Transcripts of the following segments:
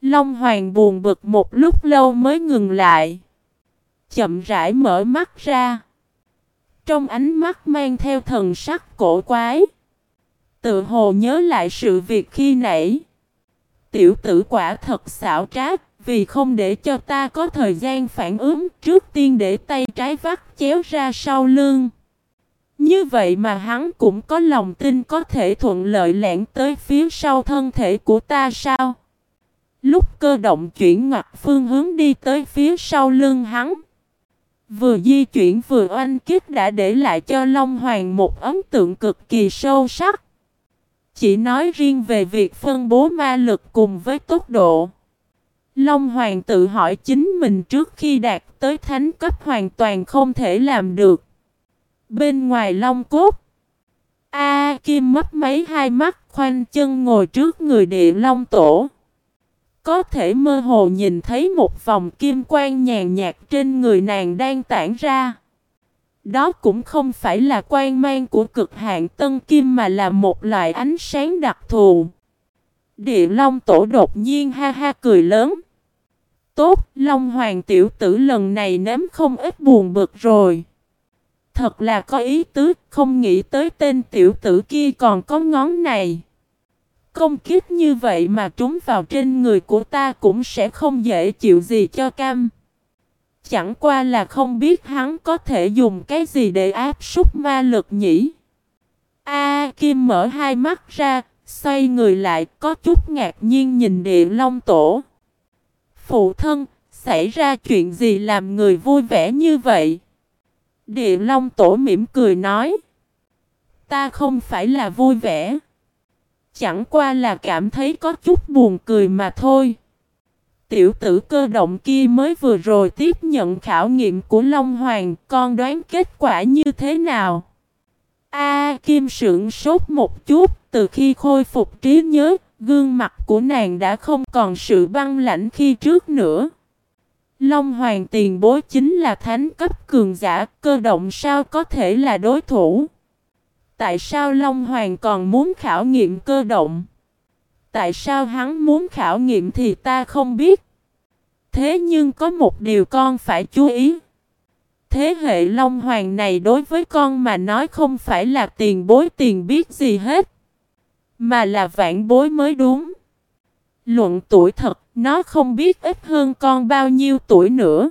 Long Hoàng buồn bực một lúc lâu mới ngừng lại. Chậm rãi mở mắt ra. Trong ánh mắt mang theo thần sắc cổ quái. Tự hồ nhớ lại sự việc khi nãy. Tiểu tử quả thật xảo trá, vì không để cho ta có thời gian phản ứng trước tiên để tay trái vắt chéo ra sau lưng. Như vậy mà hắn cũng có lòng tin có thể thuận lợi lẻn tới phía sau thân thể của ta sao? Lúc cơ động chuyển ngoặt phương hướng đi tới phía sau lưng hắn. Vừa di chuyển vừa oanh kích đã để lại cho Long Hoàng một ấn tượng cực kỳ sâu sắc. Chỉ nói riêng về việc phân bố ma lực cùng với tốc độ. Long Hoàng tự hỏi chính mình trước khi đạt tới thánh cấp hoàn toàn không thể làm được. Bên ngoài Long Cốt, A Kim mất mấy hai mắt khoanh chân ngồi trước người địa Long Tổ. Có thể mơ hồ nhìn thấy một vòng kim quang nhàn nhạt trên người nàng đang tản ra. Đó cũng không phải là quan mang của cực hạn tân kim mà là một loại ánh sáng đặc thù. Địa Long Tổ đột nhiên ha ha cười lớn. Tốt, Long Hoàng tiểu tử lần này nếm không ít buồn bực rồi. Thật là có ý tứ, không nghĩ tới tên tiểu tử kia còn có ngón này. Công kiếp như vậy mà trúng vào trên người của ta cũng sẽ không dễ chịu gì cho cam. Chẳng qua là không biết hắn có thể dùng cái gì để áp súc ma lực nhỉ. A Kim mở hai mắt ra, xoay người lại có chút ngạc nhiên nhìn địa long tổ. Phụ thân, xảy ra chuyện gì làm người vui vẻ như vậy? Địa long tổ mỉm cười nói. Ta không phải là vui vẻ. Chẳng qua là cảm thấy có chút buồn cười mà thôi. Tiểu tử cơ động kia mới vừa rồi tiếp nhận khảo nghiệm của Long Hoàng, con đoán kết quả như thế nào? A Kim sững sốt một chút, từ khi khôi phục trí nhớ, gương mặt của nàng đã không còn sự băng lãnh khi trước nữa. Long Hoàng tiền bối chính là thánh cấp cường giả, cơ động sao có thể là đối thủ? Tại sao Long Hoàng còn muốn khảo nghiệm cơ động? Tại sao hắn muốn khảo nghiệm thì ta không biết. Thế nhưng có một điều con phải chú ý. Thế hệ Long Hoàng này đối với con mà nói không phải là tiền bối tiền biết gì hết. Mà là vạn bối mới đúng. Luận tuổi thật, nó không biết ít hơn con bao nhiêu tuổi nữa.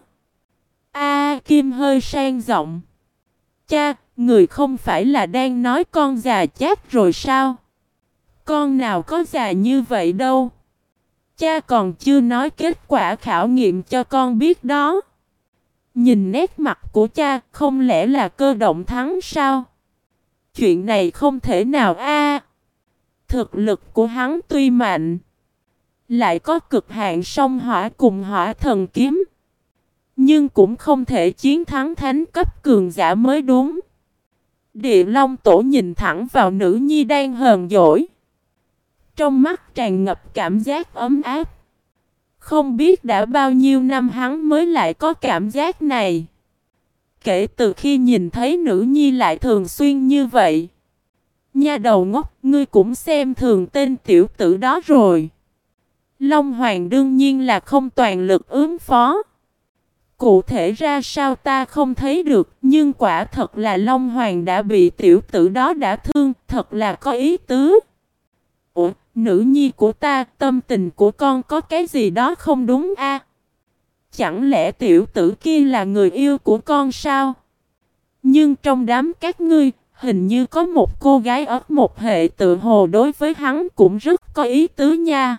A Kim hơi sang giọng. Cha, người không phải là đang nói con già chát rồi sao? Con nào có già như vậy đâu. Cha còn chưa nói kết quả khảo nghiệm cho con biết đó. Nhìn nét mặt của cha, không lẽ là cơ động thắng sao? Chuyện này không thể nào a. thực lực của hắn tuy mạnh, lại có cực hạn song hỏa cùng hỏa thần kiếm, nhưng cũng không thể chiến thắng thánh cấp cường giả mới đúng. Địa Long Tổ nhìn thẳng vào nữ nhi đang hờn dỗi. Trong mắt tràn ngập cảm giác ấm áp. Không biết đã bao nhiêu năm hắn mới lại có cảm giác này. Kể từ khi nhìn thấy nữ nhi lại thường xuyên như vậy. Nha đầu ngốc, ngươi cũng xem thường tên tiểu tử đó rồi. Long Hoàng đương nhiên là không toàn lực ứng phó. Cụ thể ra sao ta không thấy được, nhưng quả thật là Long Hoàng đã bị tiểu tử đó đã thương, thật là có ý tứ. Ủa, nữ nhi của ta, tâm tình của con có cái gì đó không đúng a? Chẳng lẽ tiểu tử kia là người yêu của con sao? Nhưng trong đám các ngươi, hình như có một cô gái ở một hệ tự hồ đối với hắn cũng rất có ý tứ nha.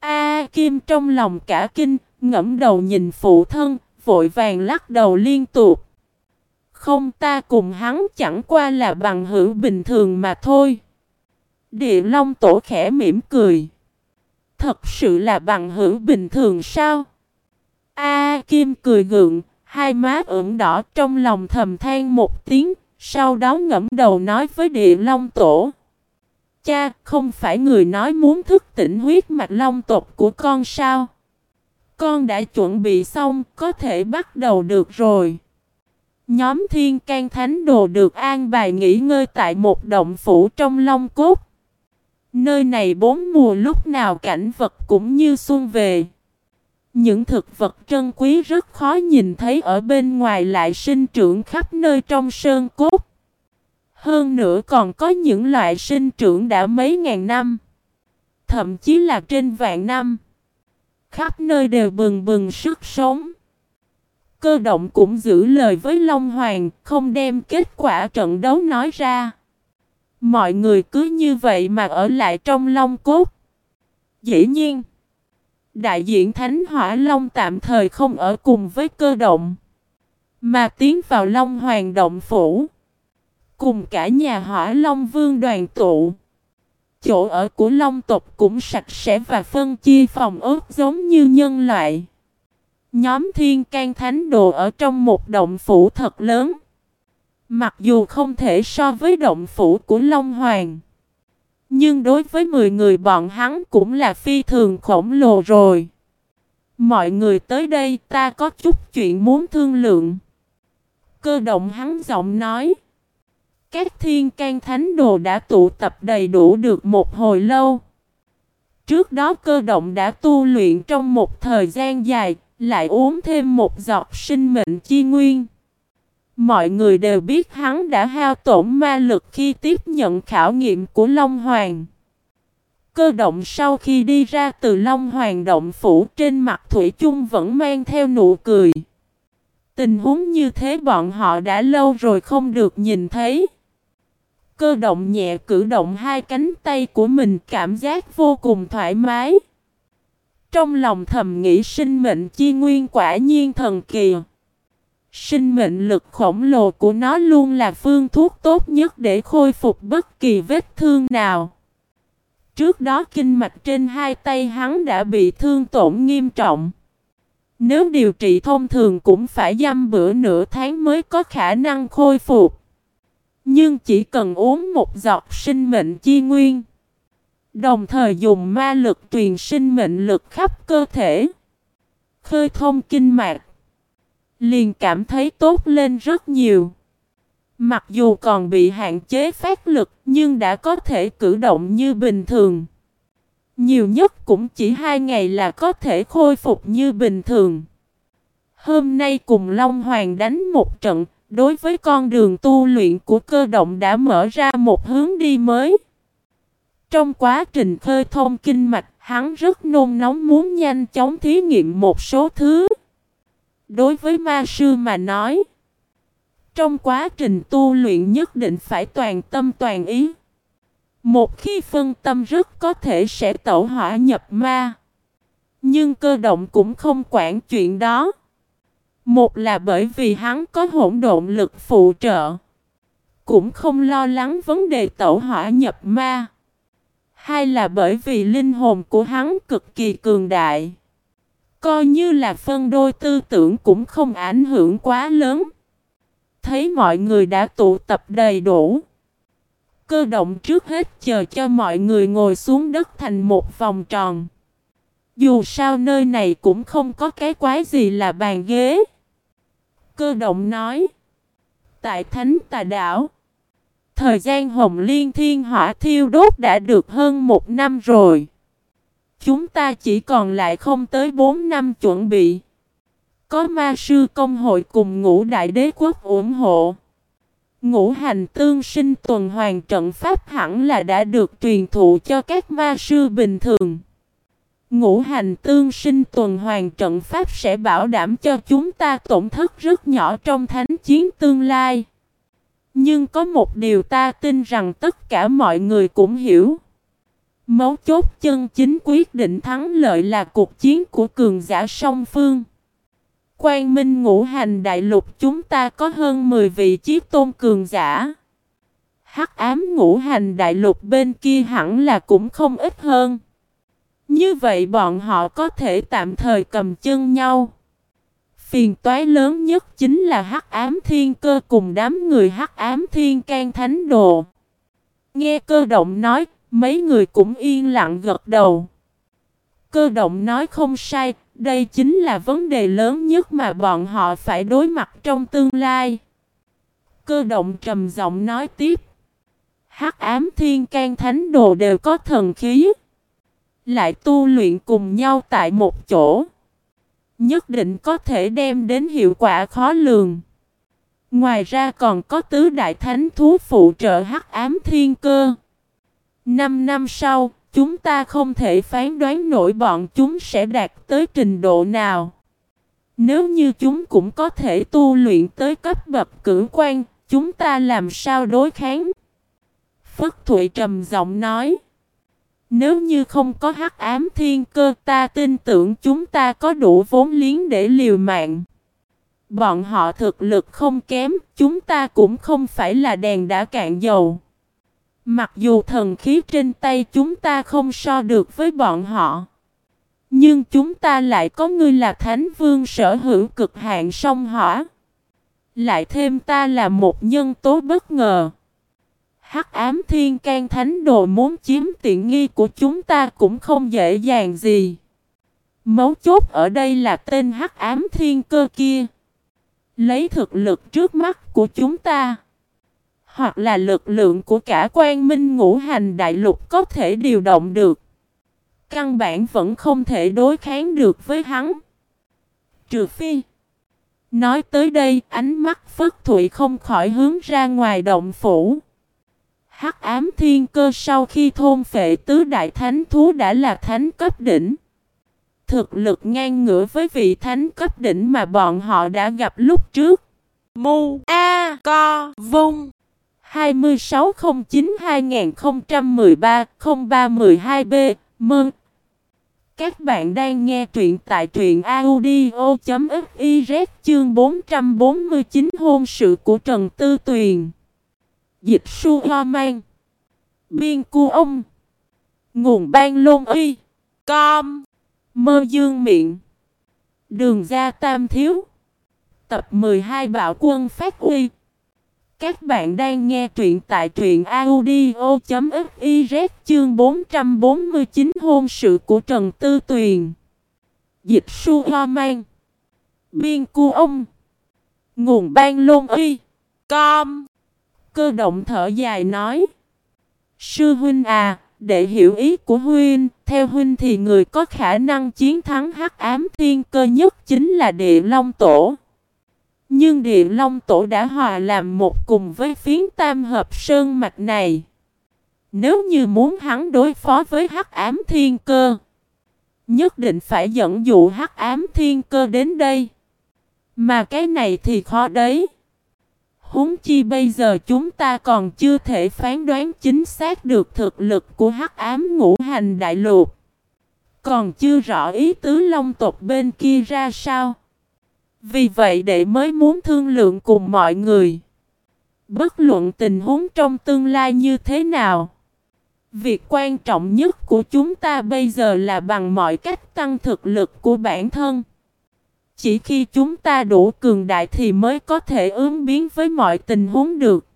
A Kim trong lòng cả kinh, ngẫm đầu nhìn phụ thân, vội vàng lắc đầu liên tục. Không ta cùng hắn chẳng qua là bằng hữu bình thường mà thôi. Địa Long Tổ khẽ mỉm cười. Thật sự là bằng hữu bình thường sao? A Kim cười gượng, hai má ửng đỏ trong lòng thầm than một tiếng, sau đó ngẫm đầu nói với Địa Long Tổ. Cha, không phải người nói muốn thức tỉnh huyết mạch long tộc của con sao? Con đã chuẩn bị xong, có thể bắt đầu được rồi. Nhóm thiên can thánh đồ được an bài nghỉ ngơi tại một động phủ trong long cốt. Nơi này bốn mùa lúc nào cảnh vật cũng như xuân về. Những thực vật trân quý rất khó nhìn thấy ở bên ngoài lại sinh trưởng khắp nơi trong sơn cốt. Hơn nữa còn có những loại sinh trưởng đã mấy ngàn năm. Thậm chí là trên vạn năm. Khắp nơi đều bừng bừng sức sống. Cơ động cũng giữ lời với Long Hoàng, không đem kết quả trận đấu nói ra. Mọi người cứ như vậy mà ở lại trong Long Cốt. Dĩ nhiên, đại diện Thánh Hỏa Long tạm thời không ở cùng với cơ động, mà tiến vào Long Hoàng Động Phủ. Cùng cả nhà Hỏa Long Vương đoàn tụ. Chỗ ở của Long tộc cũng sạch sẽ và phân chia phòng ướt giống như nhân loại. Nhóm thiên can thánh đồ ở trong một động phủ thật lớn. Mặc dù không thể so với động phủ của Long Hoàng. Nhưng đối với 10 người bọn hắn cũng là phi thường khổng lồ rồi. Mọi người tới đây ta có chút chuyện muốn thương lượng. Cơ động hắn giọng nói. Các thiên can thánh đồ đã tụ tập đầy đủ được một hồi lâu. Trước đó cơ động đã tu luyện trong một thời gian dài, lại uống thêm một giọt sinh mệnh chi nguyên. Mọi người đều biết hắn đã hao tổn ma lực khi tiếp nhận khảo nghiệm của Long Hoàng. Cơ động sau khi đi ra từ Long Hoàng động phủ trên mặt Thủy chung vẫn mang theo nụ cười. Tình huống như thế bọn họ đã lâu rồi không được nhìn thấy. Cơ động nhẹ cử động hai cánh tay của mình, cảm giác vô cùng thoải mái. Trong lòng thầm nghĩ sinh mệnh chi nguyên quả nhiên thần kỳ. Sinh mệnh lực khổng lồ của nó luôn là phương thuốc tốt nhất để khôi phục bất kỳ vết thương nào. Trước đó kinh mạch trên hai tay hắn đã bị thương tổn nghiêm trọng. Nếu điều trị thông thường cũng phải dăm bữa nửa tháng mới có khả năng khôi phục. Nhưng chỉ cần uống một giọt sinh mệnh chi nguyên. Đồng thời dùng ma lực truyền sinh mệnh lực khắp cơ thể. Khơi thông kinh mạch. Liền cảm thấy tốt lên rất nhiều. Mặc dù còn bị hạn chế phát lực nhưng đã có thể cử động như bình thường. Nhiều nhất cũng chỉ hai ngày là có thể khôi phục như bình thường. Hôm nay cùng Long Hoàng đánh một trận, đối với con đường tu luyện của cơ động đã mở ra một hướng đi mới. Trong quá trình khơi thông kinh mạch, hắn rất nôn nóng muốn nhanh chóng thí nghiệm một số thứ. Đối với ma sư mà nói, trong quá trình tu luyện nhất định phải toàn tâm toàn ý. Một khi phân tâm rất có thể sẽ tẩu hỏa nhập ma. Nhưng cơ động cũng không quản chuyện đó. Một là bởi vì hắn có hỗn độn lực phụ trợ. Cũng không lo lắng vấn đề tẩu hỏa nhập ma. Hai là bởi vì linh hồn của hắn cực kỳ cường đại. Coi như là phân đôi tư tưởng cũng không ảnh hưởng quá lớn. Thấy mọi người đã tụ tập đầy đủ. Cơ động trước hết chờ cho mọi người ngồi xuống đất thành một vòng tròn. Dù sao nơi này cũng không có cái quái gì là bàn ghế. Cơ động nói. Tại Thánh Tà Đảo. Thời gian hồng liên thiên hỏa thiêu đốt đã được hơn một năm rồi. Chúng ta chỉ còn lại không tới 4 năm chuẩn bị. Có ma sư công hội cùng ngũ đại đế quốc ủng hộ. Ngũ hành tương sinh tuần hoàn trận pháp hẳn là đã được truyền thụ cho các ma sư bình thường. Ngũ hành tương sinh tuần hoàn trận pháp sẽ bảo đảm cho chúng ta tổn thất rất nhỏ trong thánh chiến tương lai. Nhưng có một điều ta tin rằng tất cả mọi người cũng hiểu. Mấu chốt chân chính quyết định thắng lợi là cuộc chiến của cường giả song phương. Quang Minh ngũ hành đại lục chúng ta có hơn 10 vị chiếc tôn cường giả. Hắc ám ngũ hành đại lục bên kia hẳn là cũng không ít hơn. Như vậy bọn họ có thể tạm thời cầm chân nhau. Phiền toái lớn nhất chính là Hắc Ám Thiên Cơ cùng đám người Hắc Ám Thiên Can Thánh Đồ. Nghe cơ động nói, mấy người cũng yên lặng gật đầu. Cơ động nói không sai, đây chính là vấn đề lớn nhất mà bọn họ phải đối mặt trong tương lai. Cơ động trầm giọng nói tiếp. Hắc ám thiên can thánh đồ đều có thần khí. Lại tu luyện cùng nhau tại một chỗ. Nhất định có thể đem đến hiệu quả khó lường. Ngoài ra còn có tứ đại thánh thú phụ trợ hắc ám thiên cơ. Năm năm sau, chúng ta không thể phán đoán nổi bọn chúng sẽ đạt tới trình độ nào. Nếu như chúng cũng có thể tu luyện tới cấp bậc cử quan, chúng ta làm sao đối kháng? Phất Thụy trầm giọng nói. Nếu như không có hắc ám thiên cơ ta tin tưởng chúng ta có đủ vốn liếng để liều mạng. Bọn họ thực lực không kém, chúng ta cũng không phải là đèn đã cạn dầu. Mặc dù thần khí trên tay chúng ta không so được với bọn họ. Nhưng chúng ta lại có ngươi là thánh vương sở hữu cực hạn sông hỏa. Lại thêm ta là một nhân tố bất ngờ. Hắc ám thiên can thánh đồ muốn chiếm tiện nghi của chúng ta cũng không dễ dàng gì. Mấu chốt ở đây là tên hắc ám thiên cơ kia. Lấy thực lực trước mắt của chúng ta. Hoặc là lực lượng của cả quan minh ngũ hành đại lục có thể điều động được. Căn bản vẫn không thể đối kháng được với hắn. Trừ phi. Nói tới đây, ánh mắt Phất Thụy không khỏi hướng ra ngoài động phủ. Hắc ám thiên cơ sau khi thôn phệ tứ đại thánh thú đã là thánh cấp đỉnh. Thực lực ngang ngửa với vị thánh cấp đỉnh mà bọn họ đã gặp lúc trước. Mu A Co Vung 2609-2013-0312B Mừng! Các bạn đang nghe truyện tại truyện audio.fiz chương 449 hôn sự của Trần Tư Tuyền. Dịch su hoa mang. Biên cu ông. Nguồn ban lôn uy. Com. Mơ dương miệng. Đường ra tam thiếu. Tập 12 Bạo quân phát uy. Các bạn đang nghe truyện tại truyện audio.fiz chương 449 hôn sự của Trần Tư Tuyền. Dịch su hoa mang. Biên cu ông. Nguồn ban lôn uy. Com. Cơ động thở dài nói. Sư huynh à, để hiểu ý của huynh, theo huynh thì người có khả năng chiến thắng hắc ám thiên cơ nhất chính là địa long tổ. Nhưng địa long tổ đã hòa làm một cùng với phiến tam hợp sơn mạch này. Nếu như muốn hắn đối phó với hắc ám thiên cơ, nhất định phải dẫn dụ hắc ám thiên cơ đến đây. Mà cái này thì khó đấy. Huống chi bây giờ chúng ta còn chưa thể phán đoán chính xác được thực lực của hắc ám ngũ hành đại lục. Còn chưa rõ ý tứ long tộc bên kia ra sao. Vì vậy đệ mới muốn thương lượng cùng mọi người. Bất luận tình huống trong tương lai như thế nào. Việc quan trọng nhất của chúng ta bây giờ là bằng mọi cách tăng thực lực của bản thân. Chỉ khi chúng ta đủ cường đại thì mới có thể ứng biến với mọi tình huống được.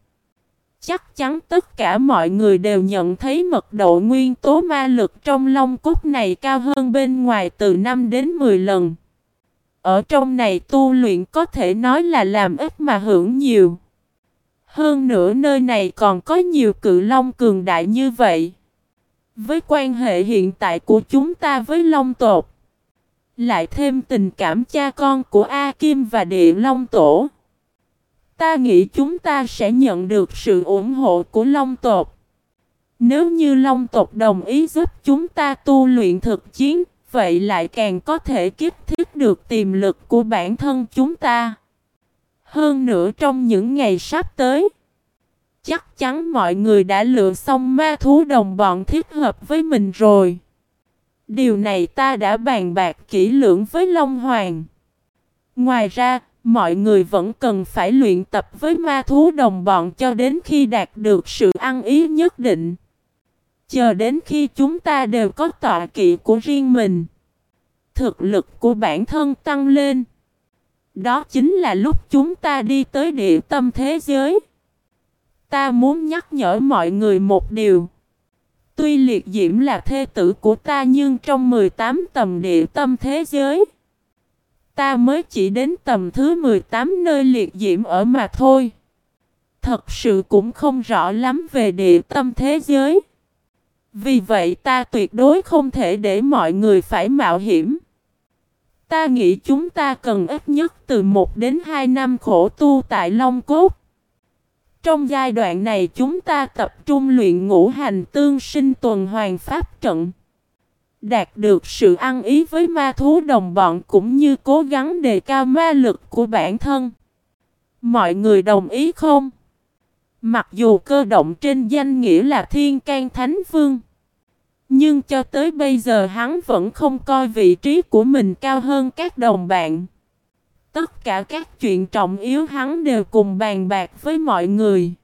Chắc chắn tất cả mọi người đều nhận thấy mật độ nguyên tố ma lực trong long cốt này cao hơn bên ngoài từ 5 đến 10 lần. Ở trong này tu luyện có thể nói là làm ít mà hưởng nhiều. Hơn nữa nơi này còn có nhiều cự long cường đại như vậy. Với quan hệ hiện tại của chúng ta với long tột lại thêm tình cảm cha con của A Kim và Địa Long Tổ. Ta nghĩ chúng ta sẽ nhận được sự ủng hộ của Long tộc. Nếu như Long tộc đồng ý giúp chúng ta tu luyện thực chiến, vậy lại càng có thể kích thiết được tiềm lực của bản thân chúng ta. Hơn nữa trong những ngày sắp tới, chắc chắn mọi người đã lựa xong ma thú đồng bọn thích hợp với mình rồi. Điều này ta đã bàn bạc kỹ lưỡng với Long Hoàng. Ngoài ra, mọi người vẫn cần phải luyện tập với ma thú đồng bọn cho đến khi đạt được sự ăn ý nhất định. Chờ đến khi chúng ta đều có tọa kỵ của riêng mình. Thực lực của bản thân tăng lên. Đó chính là lúc chúng ta đi tới địa tâm thế giới. Ta muốn nhắc nhở mọi người một điều. Tuy liệt diễm là thê tử của ta nhưng trong 18 tầm địa tâm thế giới, ta mới chỉ đến tầm thứ 18 nơi liệt diễm ở mà thôi. Thật sự cũng không rõ lắm về địa tâm thế giới. Vì vậy ta tuyệt đối không thể để mọi người phải mạo hiểm. Ta nghĩ chúng ta cần ít nhất từ 1 đến 2 năm khổ tu tại Long Cốt. Trong giai đoạn này chúng ta tập trung luyện ngũ hành tương sinh tuần hoàn pháp trận. Đạt được sự ăn ý với ma thú đồng bọn cũng như cố gắng đề cao ma lực của bản thân. Mọi người đồng ý không? Mặc dù cơ động trên danh nghĩa là thiên can thánh vương. Nhưng cho tới bây giờ hắn vẫn không coi vị trí của mình cao hơn các đồng bạn. Tất cả các chuyện trọng yếu hắn đều cùng bàn bạc với mọi người.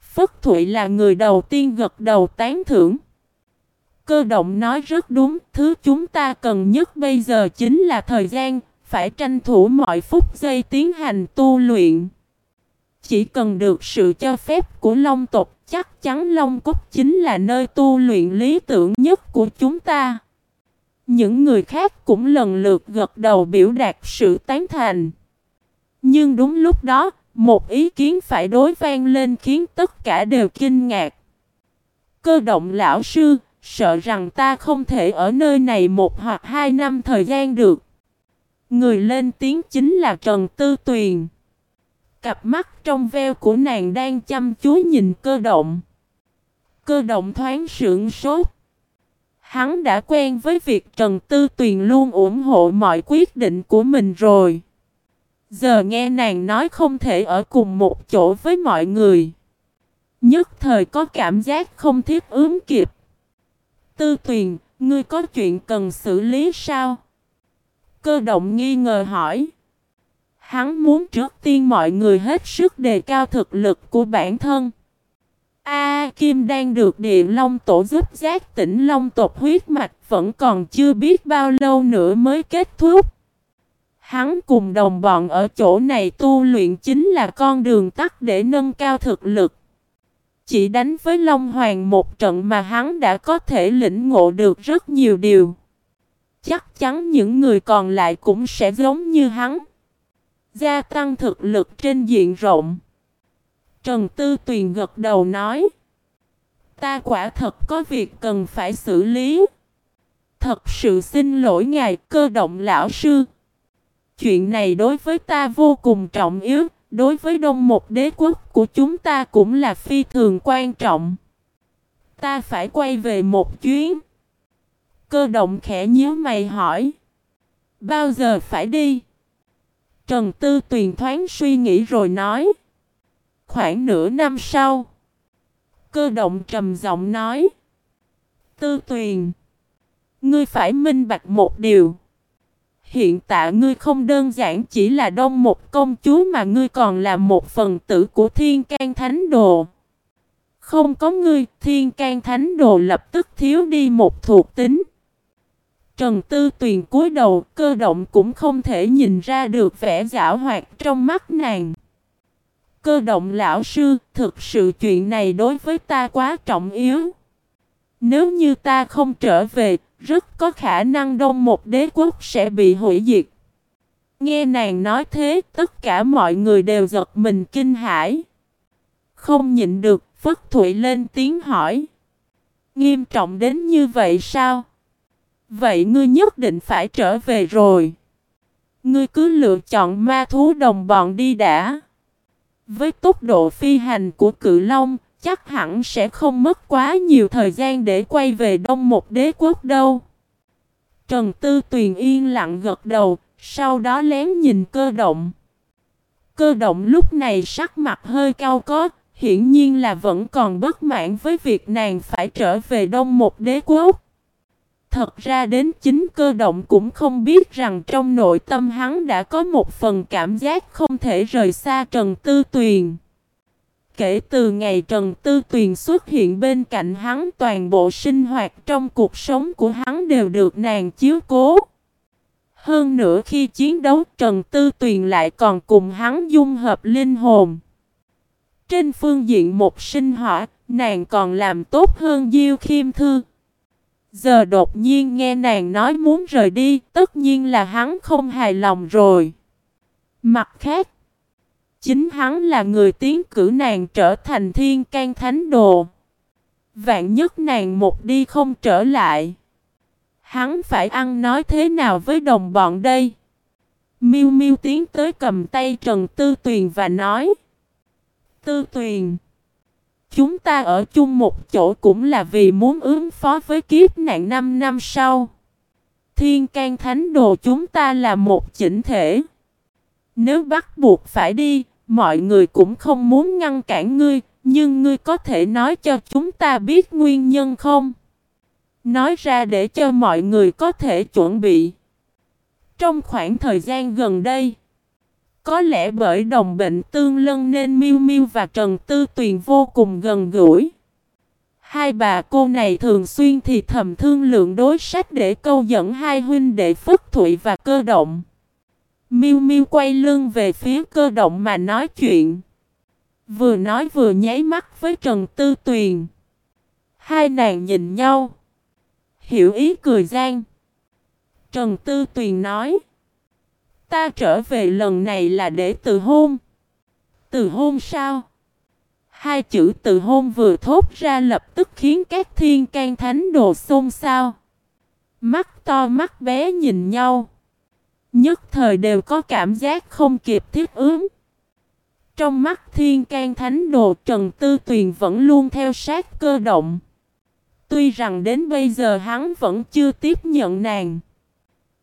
Phất Thụy là người đầu tiên gật đầu tán thưởng. Cơ động nói rất đúng, thứ chúng ta cần nhất bây giờ chính là thời gian, phải tranh thủ mọi phút giây tiến hành tu luyện. Chỉ cần được sự cho phép của Long tộc, chắc chắn Long Cúc chính là nơi tu luyện lý tưởng nhất của chúng ta. Những người khác cũng lần lượt gật đầu biểu đạt sự tán thành. Nhưng đúng lúc đó, một ý kiến phải đối vang lên khiến tất cả đều kinh ngạc. Cơ động lão sư, sợ rằng ta không thể ở nơi này một hoặc hai năm thời gian được. Người lên tiếng chính là Trần Tư Tuyền. Cặp mắt trong veo của nàng đang chăm chú nhìn cơ động. Cơ động thoáng sưởng sốt. Hắn đã quen với việc Trần Tư Tuyền luôn ủng hộ mọi quyết định của mình rồi. Giờ nghe nàng nói không thể ở cùng một chỗ với mọi người. Nhất thời có cảm giác không thiết ướm kịp. Tư Tuyền, ngươi có chuyện cần xử lý sao? Cơ động nghi ngờ hỏi. Hắn muốn trước tiên mọi người hết sức đề cao thực lực của bản thân. A, Kim đang được địa long tổ giúp giác tỉnh long tộc huyết mạch, vẫn còn chưa biết bao lâu nữa mới kết thúc. Hắn cùng đồng bọn ở chỗ này tu luyện chính là con đường tắt để nâng cao thực lực. Chỉ đánh với Long Hoàng một trận mà hắn đã có thể lĩnh ngộ được rất nhiều điều. Chắc chắn những người còn lại cũng sẽ giống như hắn. Gia tăng thực lực trên diện rộng. Trần Tư Tuyền gật đầu nói. Ta quả thật có việc cần phải xử lý. Thật sự xin lỗi ngài cơ động lão sư. Chuyện này đối với ta vô cùng trọng yếu, đối với đông một đế quốc của chúng ta cũng là phi thường quan trọng. Ta phải quay về một chuyến. Cơ động khẽ nhíu mày hỏi. Bao giờ phải đi? Trần Tư Tuyền thoáng suy nghĩ rồi nói. Khoảng nửa năm sau. Cơ động trầm giọng nói. Tư Tuyền. Ngươi phải minh bạch một điều. Hiện tại ngươi không đơn giản chỉ là đông một công chúa mà ngươi còn là một phần tử của thiên can thánh đồ. Không có ngươi, thiên can thánh đồ lập tức thiếu đi một thuộc tính. Trần Tư Tuyền cúi đầu, cơ động cũng không thể nhìn ra được vẻ giả hoạt trong mắt nàng. Cơ động lão sư, thực sự chuyện này đối với ta quá trọng yếu. Nếu như ta không trở về, rất có khả năng đông một đế quốc sẽ bị hủy diệt. Nghe nàng nói thế, tất cả mọi người đều giật mình kinh hãi. Không nhịn được, Phất Thụy lên tiếng hỏi. Nghiêm trọng đến như vậy sao? Vậy ngươi nhất định phải trở về rồi. Ngươi cứ lựa chọn ma thú đồng bọn đi đã. Với tốc độ phi hành của cự long, chắc hẳn sẽ không mất quá nhiều thời gian để quay về đông một đế quốc đâu. Trần Tư Tuyền yên lặng gật đầu, sau đó lén nhìn cơ động. Cơ động lúc này sắc mặt hơi cao có, hiển nhiên là vẫn còn bất mãn với việc nàng phải trở về đông một đế quốc. Thật ra đến chính cơ động cũng không biết rằng trong nội tâm hắn đã có một phần cảm giác không thể rời xa Trần Tư Tuyền. Kể từ ngày Trần Tư Tuyền xuất hiện bên cạnh hắn toàn bộ sinh hoạt trong cuộc sống của hắn đều được nàng chiếu cố. Hơn nữa khi chiến đấu Trần Tư Tuyền lại còn cùng hắn dung hợp linh hồn. Trên phương diện một sinh hỏa, nàng còn làm tốt hơn Diêu Khiêm Thư. Giờ đột nhiên nghe nàng nói muốn rời đi, tất nhiên là hắn không hài lòng rồi. Mặt khác, Chính hắn là người tiến cử nàng trở thành thiên can thánh đồ. Vạn nhất nàng một đi không trở lại. Hắn phải ăn nói thế nào với đồng bọn đây? Miu Miu tiến tới cầm tay Trần Tư Tuyền và nói Tư Tuyền Chúng ta ở chung một chỗ cũng là vì muốn ứng phó với kiếp nạn 5 năm sau. Thiên can thánh đồ chúng ta là một chỉnh thể. Nếu bắt buộc phải đi Mọi người cũng không muốn ngăn cản ngươi Nhưng ngươi có thể nói cho chúng ta biết nguyên nhân không? Nói ra để cho mọi người có thể chuẩn bị. Trong khoảng thời gian gần đây, có lẽ bởi đồng bệnh tương lân nên Miu Miu và Trần Tư Tuyền vô cùng gần gũi. Hai bà cô này thường xuyên thì thầm thương lượng đối sách để câu dẫn hai huynh đệ phúc Thụy và Cơ Động. Miu Miu quay lưng về phía Cơ Động mà nói chuyện. Vừa nói vừa nháy mắt với Trần Tư Tuyền. Hai nàng nhìn nhau. Hiểu ý cười gian. Trần Tư Tuyền nói. Ta trở về lần này là để từ hôn. Từ hôn sao? Hai chữ từ hôn vừa thốt ra lập tức khiến các thiên can thánh đồ xôn xao. Mắt to mắt bé nhìn nhau. Nhất thời đều có cảm giác không kịp thiết ứng. Trong mắt thiên can thánh đồ Trần Tư Tuyền vẫn luôn theo sát cơ động. Tuy rằng đến bây giờ hắn vẫn chưa tiếp nhận nàng.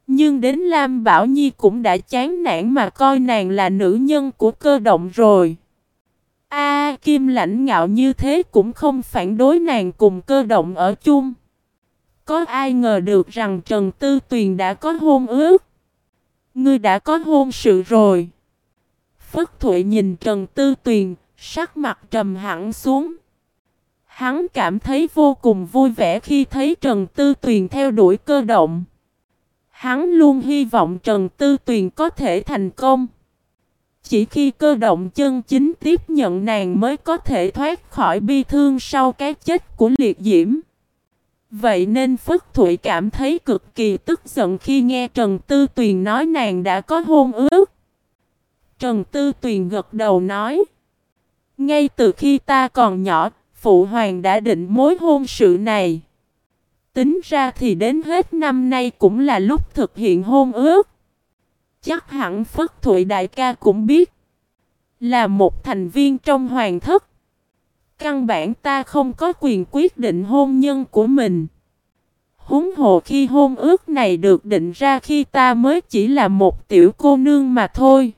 Nhưng đến Lam Bảo Nhi cũng đã chán nản mà coi nàng là nữ nhân của cơ động rồi. A Kim lãnh ngạo như thế cũng không phản đối nàng cùng cơ động ở chung. Có ai ngờ được rằng Trần Tư Tuyền đã có hôn ước. Ngươi đã có hôn sự rồi. Phất Thụy nhìn Trần Tư Tuyền, sắc mặt trầm hẳn xuống. Hắn cảm thấy vô cùng vui vẻ khi thấy Trần Tư Tuyền theo đuổi cơ động. Hắn luôn hy vọng Trần Tư Tuyền có thể thành công. Chỉ khi cơ động chân chính tiếp nhận nàng mới có thể thoát khỏi bi thương sau cái chết của liệt diễm. Vậy nên Phất Thụy cảm thấy cực kỳ tức giận khi nghe Trần Tư Tuyền nói nàng đã có hôn ước. Trần Tư Tuyền gật đầu nói. Ngay từ khi ta còn nhỏ, Phụ Hoàng đã định mối hôn sự này. Tính ra thì đến hết năm nay cũng là lúc thực hiện hôn ước. Chắc hẳn Phất Thụy Đại ca cũng biết. Là một thành viên trong hoàng thất. Căn bản ta không có quyền quyết định hôn nhân của mình. Húng hồ khi hôn ước này được định ra khi ta mới chỉ là một tiểu cô nương mà thôi.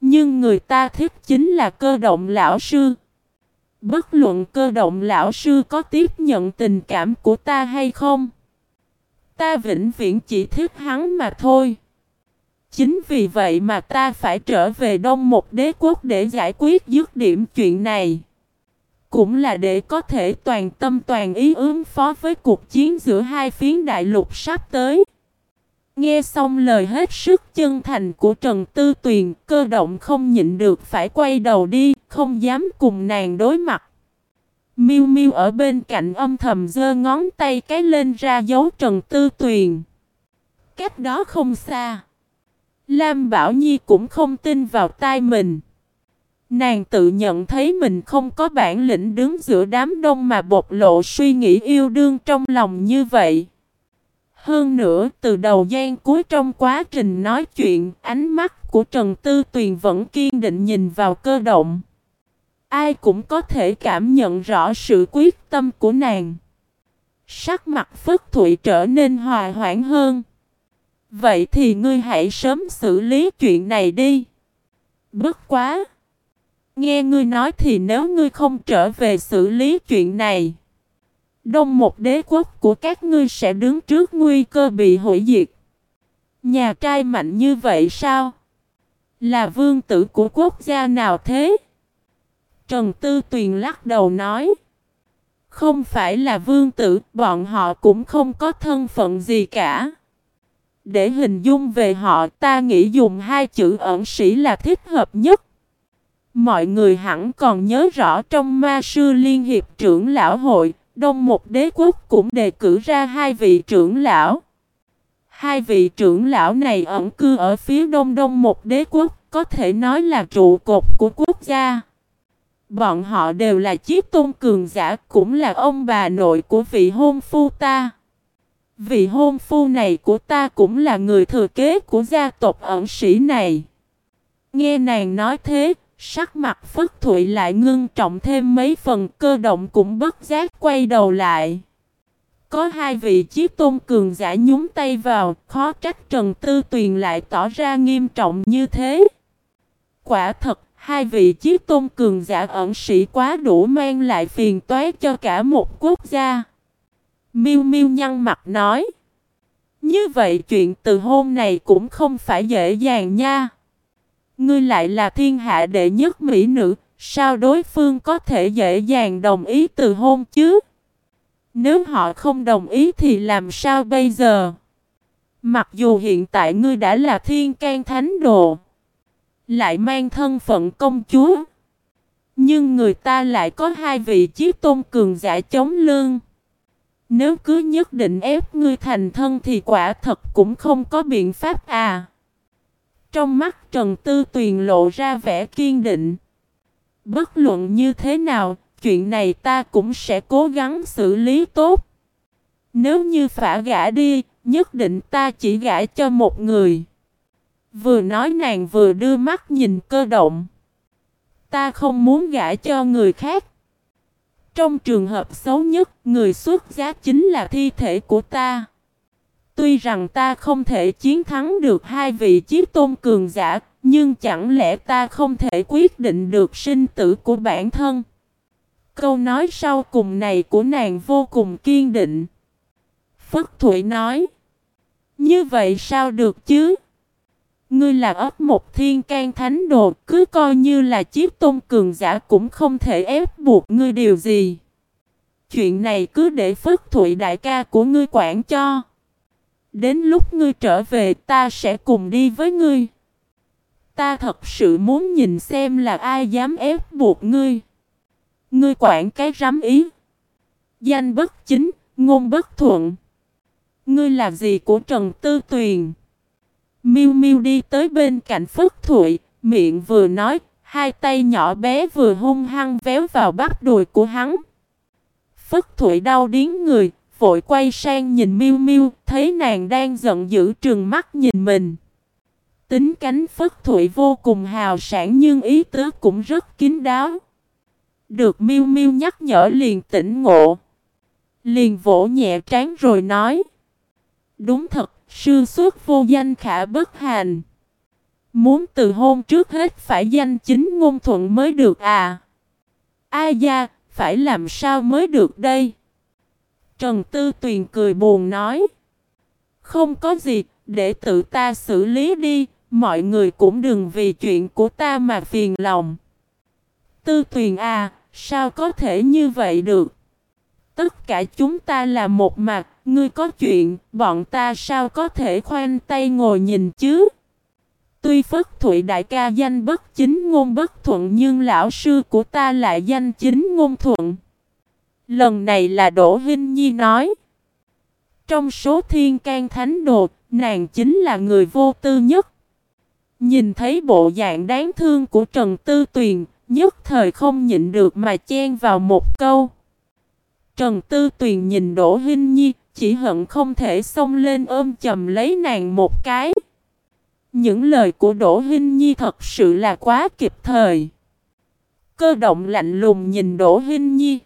Nhưng người ta thích chính là cơ động lão sư. Bất luận cơ động lão sư có tiếp nhận tình cảm của ta hay không. Ta vĩnh viễn chỉ thích hắn mà thôi. Chính vì vậy mà ta phải trở về đông một đế quốc để giải quyết dứt điểm chuyện này. Cũng là để có thể toàn tâm toàn ý ứng phó với cuộc chiến giữa hai phiến đại lục sắp tới. Nghe xong lời hết sức chân thành của Trần Tư Tuyền, cơ động không nhịn được phải quay đầu đi, không dám cùng nàng đối mặt. Miu Miu ở bên cạnh âm thầm giơ ngón tay cái lên ra dấu Trần Tư Tuyền. Cách đó không xa. Lam Bảo Nhi cũng không tin vào tai mình. Nàng tự nhận thấy mình không có bản lĩnh đứng giữa đám đông mà bộc lộ suy nghĩ yêu đương trong lòng như vậy. Hơn nữa, từ đầu gian cuối trong quá trình nói chuyện, ánh mắt của Trần Tư Tuyền vẫn kiên định nhìn vào cơ động. Ai cũng có thể cảm nhận rõ sự quyết tâm của nàng. Sắc mặt Phất Thụy trở nên hòa hoãn hơn. Vậy thì ngươi hãy sớm xử lý chuyện này đi. Bất quá. Nghe ngươi nói thì nếu ngươi không trở về xử lý chuyện này. Đông một đế quốc của các ngươi sẽ đứng trước nguy cơ bị hủy diệt. Nhà trai mạnh như vậy sao? Là vương tử của quốc gia nào thế? Trần Tư Tuyền lắc đầu nói. Không phải là vương tử, bọn họ cũng không có thân phận gì cả. Để hình dung về họ ta nghĩ dùng hai chữ ẩn sĩ là thích hợp nhất. Mọi người hẳn còn nhớ rõ trong ma sư liên hiệp trưởng lão hội, Đông một đế quốc cũng đề cử ra hai vị trưởng lão. Hai vị trưởng lão này ẩn cư ở phía đông đông một đế quốc, có thể nói là trụ cột của quốc gia. Bọn họ đều là chiếc tôn cường giả, cũng là ông bà nội của vị hôn phu ta. Vị hôn phu này của ta cũng là người thừa kế của gia tộc ẩn sĩ này. Nghe nàng nói thế, sắc mặt Phất Thụy lại ngưng trọng thêm mấy phần cơ động cũng bất giác quay đầu lại. Có hai vị chiếc tôn cường giả nhúng tay vào, khó trách Trần Tư Tuyền lại tỏ ra nghiêm trọng như thế. Quả thật, hai vị chiếc tôn cường giả ẩn sĩ quá đủ mang lại phiền toái cho cả một quốc gia. Miu Miu nhăn mặt nói. Như vậy chuyện từ hôm này cũng không phải dễ dàng nha. Ngươi lại là thiên hạ đệ nhất mỹ nữ, sao đối phương có thể dễ dàng đồng ý từ hôn chứ? Nếu họ không đồng ý thì làm sao bây giờ? Mặc dù hiện tại ngươi đã là thiên can thánh đồ, lại mang thân phận công chúa, nhưng người ta lại có hai vị chí tôn cường giả chống lương. Nếu cứ nhất định ép ngươi thành thân thì quả thật cũng không có biện pháp à. Trong mắt Trần Tư Tuyền lộ ra vẻ kiên định. Bất luận như thế nào, chuyện này ta cũng sẽ cố gắng xử lý tốt. Nếu như phả gã đi, nhất định ta chỉ gã cho một người. Vừa nói nàng vừa đưa mắt nhìn cơ động. Ta không muốn gã cho người khác. Trong trường hợp xấu nhất, người xuất giá chính là thi thể của ta. Tuy rằng ta không thể chiến thắng được hai vị chiếc tôn cường giả, nhưng chẳng lẽ ta không thể quyết định được sinh tử của bản thân? Câu nói sau cùng này của nàng vô cùng kiên định. Phất Thụy nói. Như vậy sao được chứ? Ngươi là ấp một thiên can thánh đồ, cứ coi như là chiếc tôn cường giả cũng không thể ép buộc ngươi điều gì. Chuyện này cứ để Phất Thụy đại ca của ngươi quản cho. Đến lúc ngươi trở về ta sẽ cùng đi với ngươi. Ta thật sự muốn nhìn xem là ai dám ép buộc ngươi. Ngươi quản cái rắm ý. Danh bất chính, ngôn bất thuận. Ngươi là gì của Trần Tư Tuyền? Miu Miu đi tới bên cạnh Phất Thụy, miệng vừa nói, hai tay nhỏ bé vừa hung hăng véo vào bắp đùi của hắn. Phất Thụy đau điếng người, vội quay sang nhìn Miu Miu, thấy nàng đang giận dữ trừng mắt nhìn mình. Tính cánh Phất Thụy vô cùng hào sản nhưng ý tứ cũng rất kín đáo. Được Miu Miu nhắc nhở liền tỉnh ngộ. Liền vỗ nhẹ trán rồi nói. Đúng thật, sư xuất vô danh khả bất hành. Muốn từ hôn trước hết phải danh chính ngôn thuận mới được à. A da, phải làm sao mới được đây? Trần Tư Tuyền cười buồn nói. Không có gì, để tự ta xử lý đi, mọi người cũng đừng vì chuyện của ta mà phiền lòng. Tư Tuyền à, sao có thể như vậy được? Tất cả chúng ta là một mặt, ngươi có chuyện, bọn ta sao có thể khoanh tay ngồi nhìn chứ? Tuy Phất Thụy đại ca danh bất chính ngôn bất thuận nhưng lão sư của ta lại danh chính ngôn thuận. Lần này là Đỗ Hinh Nhi nói. Trong số thiên can thánh đồ, nàng chính là người vô tư nhất. Nhìn thấy bộ dạng đáng thương của Trần Tư Tuyền, nhất thời không nhịn được mà chen vào một câu. Trần Tư Tuyền nhìn Đỗ Hinh Nhi, chỉ hận không thể xông lên ôm chầm lấy nàng một cái. Những lời của Đỗ Hinh Nhi thật sự là quá kịp thời. Cơ động lạnh lùng nhìn Đỗ Hinh Nhi.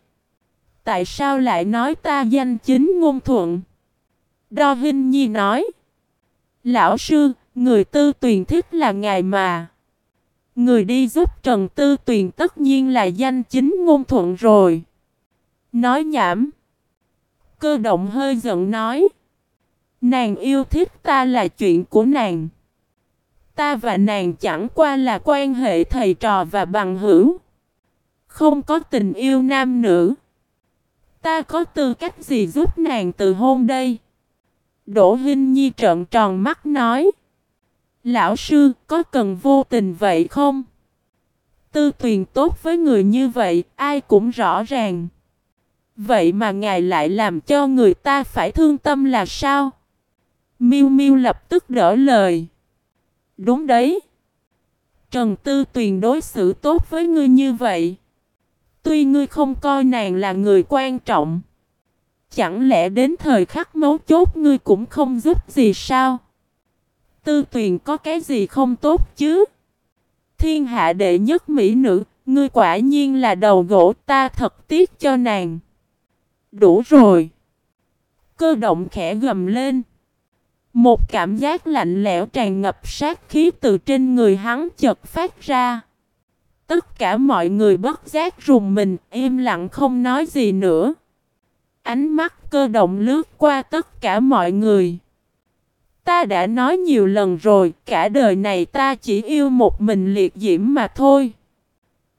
Tại sao lại nói ta danh chính ngôn thuận? Đo Hinh Nhi nói. Lão sư, người tư tuyền thích là ngài mà. Người đi giúp Trần Tư Tuyền tất nhiên là danh chính ngôn thuận rồi. Nói nhảm. Cơ động hơi giận nói. Nàng yêu thích ta là chuyện của nàng. Ta và nàng chẳng qua là quan hệ thầy trò và bằng hữu. Không có tình yêu nam nữ. Ta có tư cách gì giúp nàng từ hôn đây? Đỗ Hinh Nhi trợn tròn mắt nói. Lão sư, có cần vô tình vậy không? Tư tuyền tốt với người như vậy, ai cũng rõ ràng. Vậy mà ngài lại làm cho người ta phải thương tâm là sao? Miu Miu lập tức đỡ lời. Đúng đấy. Trần Tư Tuyền đối xử tốt với ngươi như vậy. Tuy ngươi không coi nàng là người quan trọng. Chẳng lẽ đến thời khắc mấu chốt ngươi cũng không giúp gì sao? Tư Tuyền có cái gì không tốt chứ? Thiên hạ đệ nhất mỹ nữ, ngươi quả nhiên là đầu gỗ ta thật tiếc cho nàng. Đủ rồi. Cơ động khẽ gầm lên. Một cảm giác lạnh lẽo tràn ngập sát khí từ trên người hắn chợt phát ra. Tất cả mọi người bất giác rùng mình, im lặng không nói gì nữa. Ánh mắt cơ động lướt qua tất cả mọi người. Ta đã nói nhiều lần rồi, cả đời này ta chỉ yêu một mình liệt diễm mà thôi.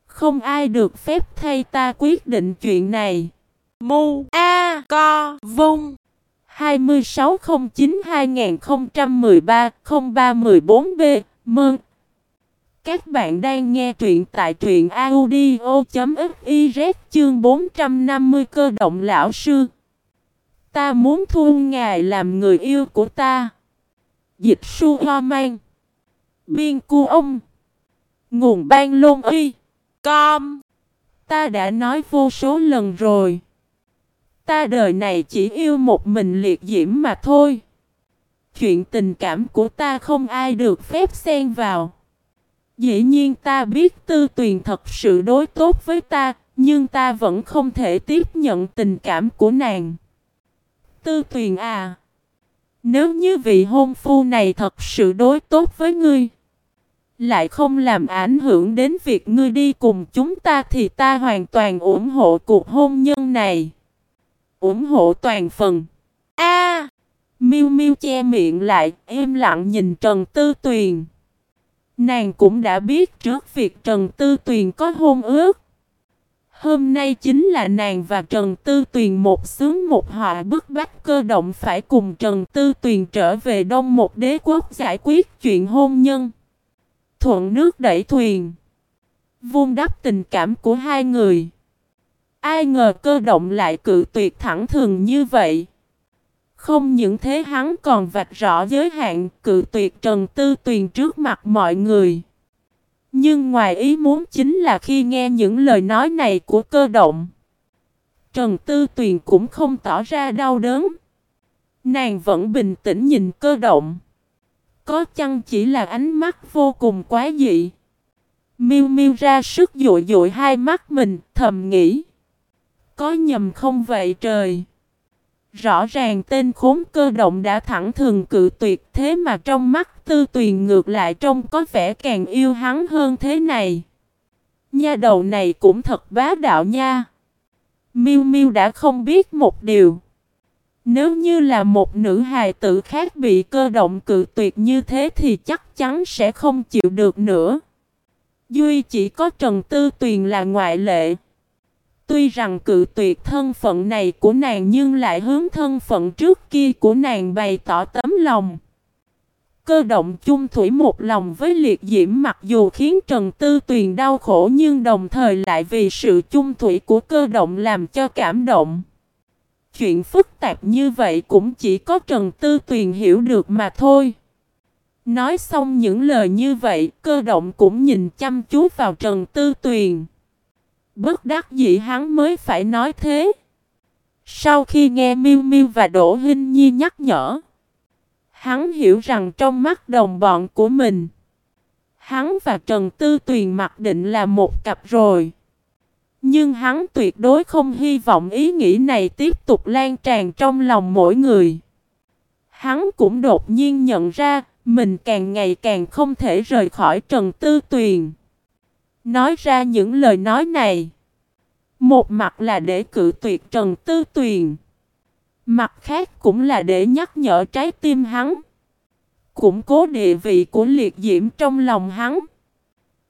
Không ai được phép thay ta quyết định chuyện này. Mu A Co Vung 2609-2013-0314B Mơn các bạn đang nghe truyện tại truyện audio.fiz chương 450 cơ động lão sư. Ta muốn thu ngài làm người yêu của ta. Dịch su hoa mang. Biên cu ông. Nguồn ban lôn y Com. Ta đã nói vô số lần rồi. Ta đời này chỉ yêu một mình liệt diễm mà thôi. Chuyện tình cảm của ta không ai được phép xen vào. Dĩ nhiên ta biết tư tuyền thật sự đối tốt với ta, nhưng ta vẫn không thể tiếp nhận tình cảm của nàng. Tư tuyền à! Nếu như vị hôn phu này thật sự đối tốt với ngươi, lại không làm ảnh hưởng đến việc ngươi đi cùng chúng ta thì ta hoàn toàn ủng hộ cuộc hôn nhân này ủng hộ toàn phần. A! À, Miu Miu che miệng lại, im lặng nhìn Trần Tư Tuyền. Nàng cũng đã biết trước việc Trần Tư Tuyền có hôn ước. Hôm nay chính là nàng và Trần Tư Tuyền một sướng một họa bức bách cơ động phải cùng Trần Tư Tuyền trở về đông một đế quốc giải quyết chuyện hôn nhân. Thuận nước đẩy thuyền. Vun đắp tình cảm của hai người. Ai ngờ cơ động lại cự tuyệt thẳng thường như vậy. Không những thế hắn còn vạch rõ giới hạn cự tuyệt Trần Tư Tuyền trước mặt mọi người. Nhưng ngoài ý muốn chính là khi nghe những lời nói này của cơ động. Trần Tư Tuyền cũng không tỏ ra đau đớn. Nàng vẫn bình tĩnh nhìn cơ động. Có chăng chỉ là ánh mắt vô cùng quá dị. Miu Miu ra sức dụi dụi hai mắt mình, thầm nghĩ. Có nhầm không vậy trời? Rõ ràng tên khốn cơ động đã thẳng thường cự tuyệt, thế mà trong mắt tư tuyền ngược lại trông có vẻ càng yêu hắn hơn thế này. Nha đầu này cũng thật bá đạo nha. Miu Miu đã không biết một điều. Nếu như là một nữ hài tử khác bị cơ động cự tuyệt như thế thì chắc chắn sẽ không chịu được nữa. Duy chỉ có Trần Tư Tuyền là ngoại lệ. Tuy rằng cự tuyệt thân phận này của nàng nhưng lại hướng thân phận trước kia của nàng bày tỏ tấm lòng. Cơ động chung thủy một lòng với liệt diễm mặc dù khiến Trần Tư Tuyền đau khổ nhưng đồng thời lại vì sự chung thủy của cơ động làm cho cảm động. Chuyện phức tạp như vậy cũng chỉ có Trần Tư Tuyền hiểu được mà thôi. Nói xong những lời như vậy, cơ động cũng nhìn chăm chú vào Trần Tư Tuyền. Bất đắc dĩ hắn mới phải nói thế. Sau khi nghe Miu Miu và Đỗ Hinh Nhi nhắc nhở, hắn hiểu rằng trong mắt đồng bọn của mình, hắn và Trần Tư Tuyền mặc định là một cặp rồi. Nhưng hắn tuyệt đối không hy vọng ý nghĩ này tiếp tục lan tràn trong lòng mỗi người. Hắn cũng đột nhiên nhận ra, mình càng ngày càng không thể rời khỏi Trần Tư Tuyền. Nói ra những lời nói này. Một mặt là để cự tuyệt Trần Tư Tuyền. Mặt khác cũng là để nhắc nhở trái tim hắn. Củng cố địa vị của liệt diễm trong lòng hắn.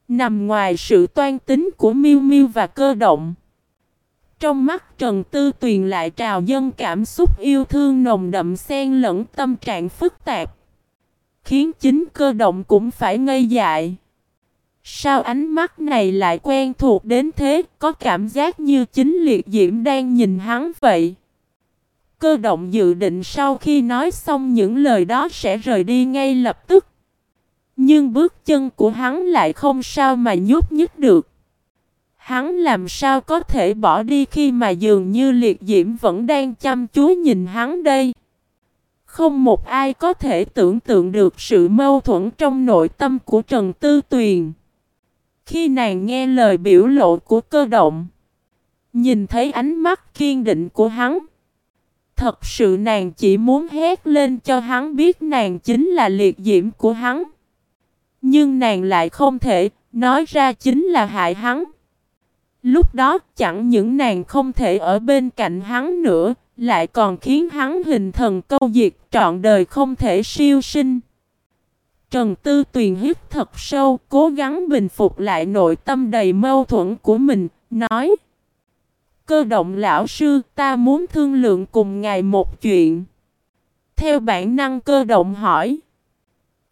Nằm ngoài sự toan tính của miêu miêu và cơ động. Trong mắt Trần Tư Tuyền lại trào dân cảm xúc yêu thương nồng đậm xen lẫn tâm trạng phức tạp. Khiến chính cơ động cũng phải ngây dại. Sao ánh mắt này lại quen thuộc đến thế, có cảm giác như chính liệt diễm đang nhìn hắn vậy. Cơ động dự định sau khi nói xong những lời đó sẽ rời đi ngay lập tức. Nhưng bước chân của hắn lại không sao mà nhúc nhích được. Hắn làm sao có thể bỏ đi khi mà dường như liệt diễm vẫn đang chăm chú nhìn hắn đây. Không một ai có thể tưởng tượng được sự mâu thuẫn trong nội tâm của Trần Tư Tuyền. Khi nàng nghe lời biểu lộ của cơ động, nhìn thấy ánh mắt kiên định của hắn, thật sự nàng chỉ muốn hét lên cho hắn biết nàng chính là liệt diễm của hắn. Nhưng nàng lại không thể, nói ra chính là hại hắn. Lúc đó chẳng những nàng không thể ở bên cạnh hắn nữa, lại còn khiến hắn hình thần câu diệt trọn đời không thể siêu sinh. Trần Tư Tuyền hít thật sâu, cố gắng bình phục lại nội tâm đầy mâu thuẫn của mình, nói Cơ động lão sư, ta muốn thương lượng cùng ngài một chuyện. Theo bản năng cơ động hỏi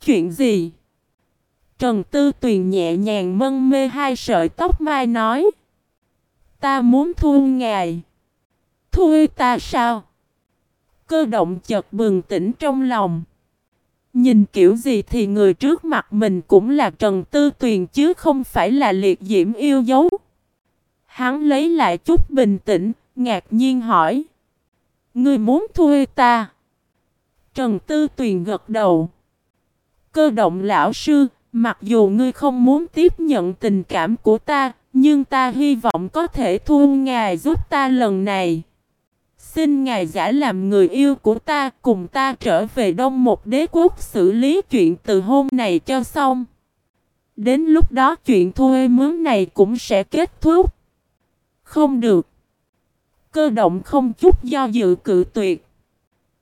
Chuyện gì? Trần Tư Tuyền nhẹ nhàng mân mê hai sợi tóc mai nói Ta muốn thu ngài. Thu ta sao? Cơ động chợt bừng tỉnh trong lòng. Nhìn kiểu gì thì người trước mặt mình cũng là Trần Tư Tuyền chứ không phải là liệt diễm yêu dấu. Hắn lấy lại chút bình tĩnh, ngạc nhiên hỏi. Ngươi muốn thuê ta? Trần Tư Tuyền gật đầu. Cơ động lão sư, mặc dù ngươi không muốn tiếp nhận tình cảm của ta, nhưng ta hy vọng có thể thu ngài giúp ta lần này. Xin ngài giả làm người yêu của ta, cùng ta trở về đông một đế quốc xử lý chuyện từ hôm này cho xong. Đến lúc đó chuyện thuê mướn này cũng sẽ kết thúc. Không được. Cơ động không chút do dự cự tuyệt.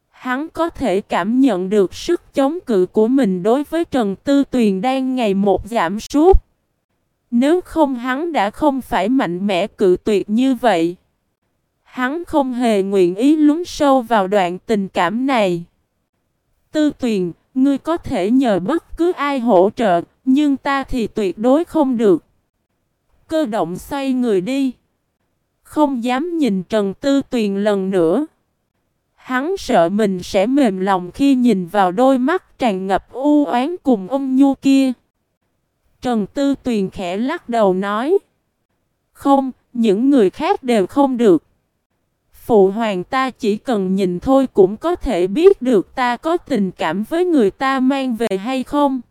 Hắn có thể cảm nhận được sức chống cự của mình đối với Trần Tư Tuyền đang ngày một giảm sút. Nếu không hắn đã không phải mạnh mẽ cự tuyệt như vậy. Hắn không hề nguyện ý lún sâu vào đoạn tình cảm này. Tư tuyền, ngươi có thể nhờ bất cứ ai hỗ trợ, nhưng ta thì tuyệt đối không được. Cơ động xoay người đi. Không dám nhìn Trần Tư Tuyền lần nữa. Hắn sợ mình sẽ mềm lòng khi nhìn vào đôi mắt tràn ngập u oán cùng ông nhu kia. Trần Tư Tuyền khẽ lắc đầu nói. Không, những người khác đều không được. Phụ hoàng ta chỉ cần nhìn thôi cũng có thể biết được ta có tình cảm với người ta mang về hay không.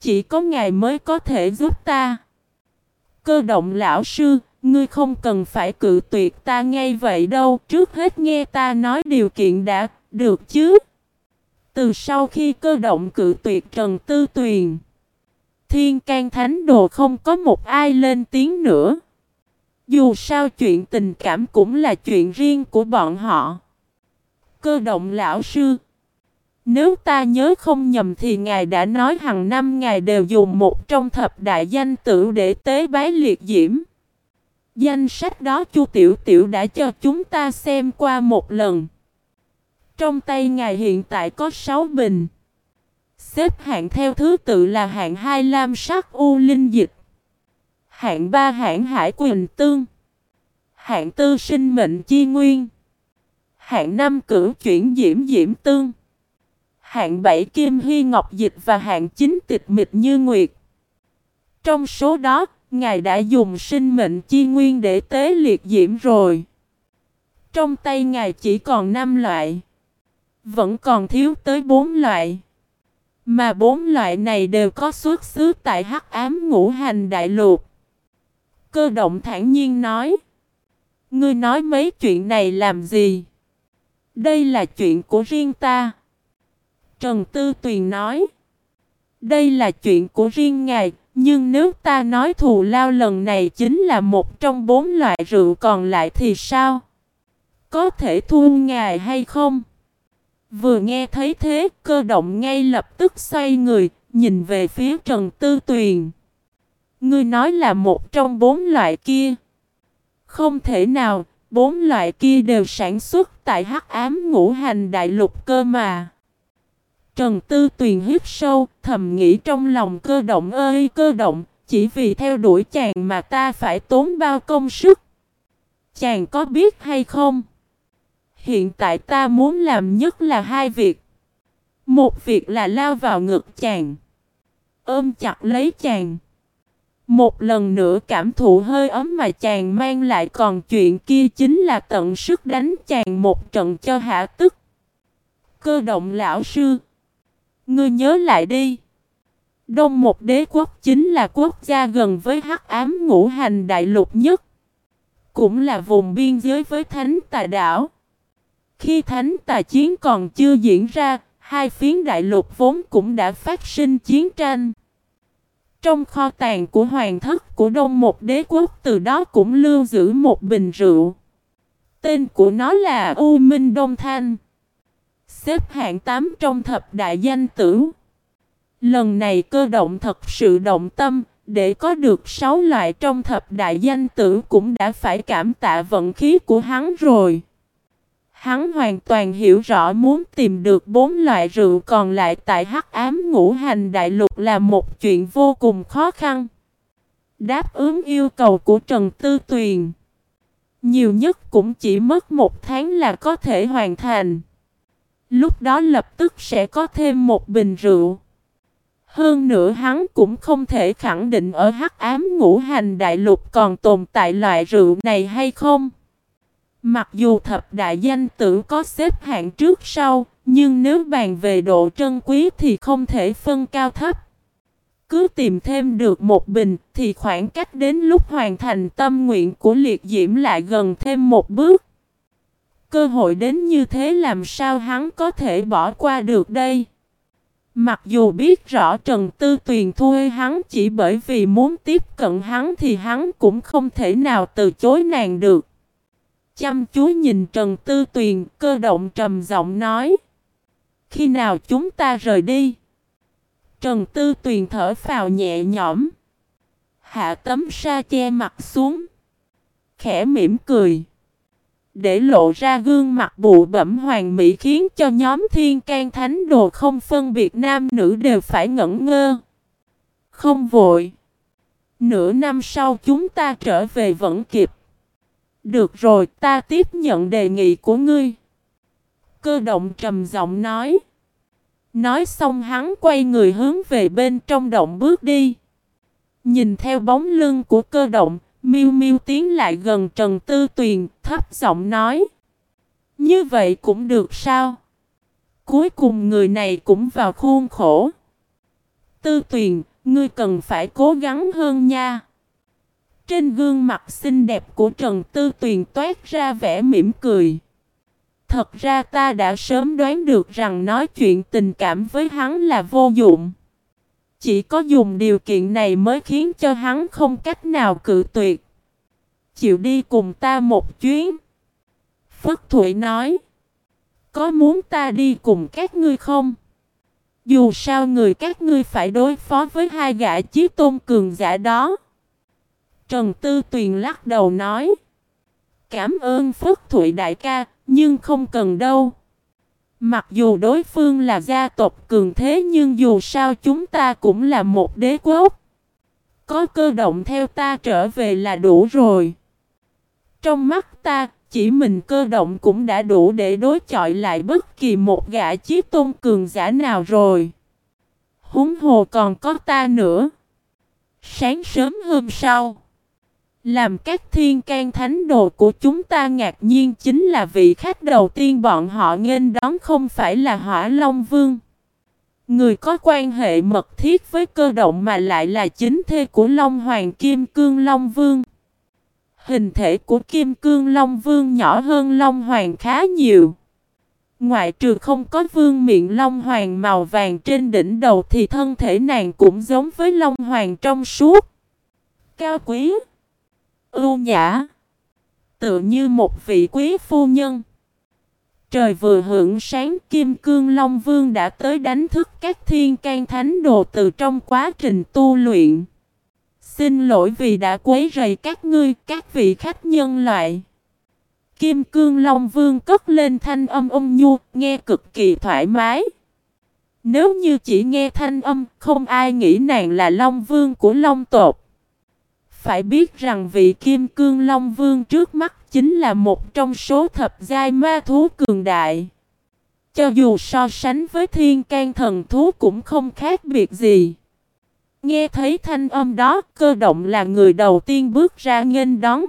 Chỉ có ngài mới có thể giúp ta. Cơ động lão sư, ngươi không cần phải cự tuyệt ta ngay vậy đâu. Trước hết nghe ta nói điều kiện đã, được chứ. Từ sau khi cơ động cự tuyệt Trần Tư Tuyền. Thiên can thánh đồ không có một ai lên tiếng nữa. Dù sao chuyện tình cảm cũng là chuyện riêng của bọn họ. Cơ động lão sư. Nếu ta nhớ không nhầm thì ngài đã nói hàng năm ngài đều dùng một trong thập đại danh tử để tế bái liệt diễm. Danh sách đó Chu Tiểu Tiểu đã cho chúng ta xem qua một lần. Trong tay ngài hiện tại có 6 bình. Xếp hạng theo thứ tự là hạng 2 lam sắc u linh dịch. Hạng 3 hãng hải quỳnh tương. Hạng tư sinh mệnh chi nguyên. Hạng 5 cửu chuyển diễm diễm tương. Hạng 7 kim hy ngọc dịch và hạng 9 tịch mịch như nguyệt. Trong số đó, Ngài đã dùng sinh mệnh chi nguyên để tế liệt diễm rồi. Trong tay Ngài chỉ còn 5 loại. Vẫn còn thiếu tới 4 loại. Mà bốn loại này đều có xuất xứ tại hắc ám ngũ hành đại lục. Cơ động thản nhiên nói. Ngươi nói mấy chuyện này làm gì? Đây là chuyện của riêng ta. Trần Tư Tuyền nói. Đây là chuyện của riêng ngài, nhưng nếu ta nói thù lao lần này chính là một trong bốn loại rượu còn lại thì sao? Có thể thu ngài hay không? Vừa nghe thấy thế, cơ động ngay lập tức xoay người, nhìn về phía Trần Tư Tuyền. Ngươi nói là một trong bốn loại kia. Không thể nào, bốn loại kia đều sản xuất tại hắc ám ngũ hành đại lục cơ mà. Trần Tư Tuyền hít sâu, thầm nghĩ trong lòng cơ động ơi cơ động, chỉ vì theo đuổi chàng mà ta phải tốn bao công sức. Chàng có biết hay không? Hiện tại ta muốn làm nhất là hai việc. Một việc là lao vào ngực chàng. ôm chặt lấy chàng. Một lần nữa cảm thụ hơi ấm mà chàng mang lại còn chuyện kia chính là tận sức đánh chàng một trận cho hạ tức. Cơ động lão sư. Ngươi nhớ lại đi. Đông một đế quốc chính là quốc gia gần với hắc ám ngũ hành đại lục nhất. Cũng là vùng biên giới với thánh tà đảo. Khi thánh tà chiến còn chưa diễn ra, hai phiến đại lục vốn cũng đã phát sinh chiến tranh. Trong kho tàng của hoàng thất của Đông một đế quốc từ đó cũng lưu giữ một bình rượu. Tên của nó là U Minh Đông Thanh. Xếp hạng 8 trong thập đại danh tử. Lần này cơ động thật sự động tâm, để có được 6 loại trong thập đại danh tử cũng đã phải cảm tạ vận khí của hắn rồi. Hắn hoàn toàn hiểu rõ muốn tìm được bốn loại rượu còn lại tại hắc ám ngũ hành đại lục là một chuyện vô cùng khó khăn. Đáp ứng yêu cầu của Trần Tư Tuyền. Nhiều nhất cũng chỉ mất một tháng là có thể hoàn thành. Lúc đó lập tức sẽ có thêm một bình rượu. Hơn nữa hắn cũng không thể khẳng định ở hắc ám ngũ hành đại lục còn tồn tại loại rượu này hay không. Mặc dù thập đại danh tử có xếp hạng trước sau, nhưng nếu bàn về độ trân quý thì không thể phân cao thấp. Cứ tìm thêm được một bình thì khoảng cách đến lúc hoàn thành tâm nguyện của liệt diễm lại gần thêm một bước. Cơ hội đến như thế làm sao hắn có thể bỏ qua được đây? Mặc dù biết rõ Trần Tư Tuyền thuê hắn chỉ bởi vì muốn tiếp cận hắn thì hắn cũng không thể nào từ chối nàng được. Chăm chú nhìn Trần Tư Tuyền, cơ động trầm giọng nói. Khi nào chúng ta rời đi? Trần Tư Tuyền thở phào nhẹ nhõm. Hạ tấm sa che mặt xuống. Khẽ mỉm cười. Để lộ ra gương mặt bụ bẩm hoàng mỹ khiến cho nhóm thiên can thánh đồ không phân biệt nam nữ đều phải ngẩn ngơ. Không vội. Nửa năm sau chúng ta trở về vẫn kịp. Được rồi, ta tiếp nhận đề nghị của ngươi. Cơ động trầm giọng nói. Nói xong hắn quay người hướng về bên trong động bước đi. Nhìn theo bóng lưng của cơ động, Miêu Miêu tiến lại gần Trần Tư Tuyền, thấp giọng nói. Như vậy cũng được sao? Cuối cùng người này cũng vào khuôn khổ. Tư Tuyền, ngươi cần phải cố gắng hơn nha. Trên gương mặt xinh đẹp của Trần Tư Tuyền toát ra vẻ mỉm cười. Thật ra ta đã sớm đoán được rằng nói chuyện tình cảm với hắn là vô dụng. Chỉ có dùng điều kiện này mới khiến cho hắn không cách nào cự tuyệt. Chịu đi cùng ta một chuyến. Phất Thụy nói. Có muốn ta đi cùng các ngươi không? Dù sao người các ngươi phải đối phó với hai gã chí tôn cường giả đó. Trần Tư Tuyền lắc đầu nói. Cảm ơn Phất Thụy đại ca, nhưng không cần đâu. Mặc dù đối phương là gia tộc cường thế nhưng dù sao chúng ta cũng là một đế quốc. Có cơ động theo ta trở về là đủ rồi. Trong mắt ta, chỉ mình cơ động cũng đã đủ để đối chọi lại bất kỳ một gã chí tôn cường giả nào rồi. Húng hồ còn có ta nữa. Sáng sớm hôm sau. Làm các thiên can thánh đồ của chúng ta ngạc nhiên chính là vị khách đầu tiên bọn họ nghênh đón không phải là Hỏa Long Vương. Người có quan hệ mật thiết với cơ động mà lại là chính thê của Long Hoàng Kim Cương Long Vương. Hình thể của Kim Cương Long Vương nhỏ hơn Long Hoàng khá nhiều. Ngoại trừ không có vương miệng Long Hoàng màu vàng trên đỉnh đầu thì thân thể nàng cũng giống với Long Hoàng trong suốt. Cao quý ưu nhã, tự như một vị quý phu nhân. Trời vừa hưởng sáng Kim Cương Long Vương đã tới đánh thức các thiên can thánh đồ từ trong quá trình tu luyện. Xin lỗi vì đã quấy rầy các ngươi, các vị khách nhân loại. Kim Cương Long Vương cất lên thanh âm ôm nhu, nghe cực kỳ thoải mái. Nếu như chỉ nghe thanh âm, không ai nghĩ nàng là Long Vương của Long tộc. Phải biết rằng vị Kim Cương Long Vương trước mắt chính là một trong số thập giai ma thú cường đại. Cho dù so sánh với thiên can thần thú cũng không khác biệt gì. Nghe thấy thanh âm đó, cơ động là người đầu tiên bước ra nghênh đón.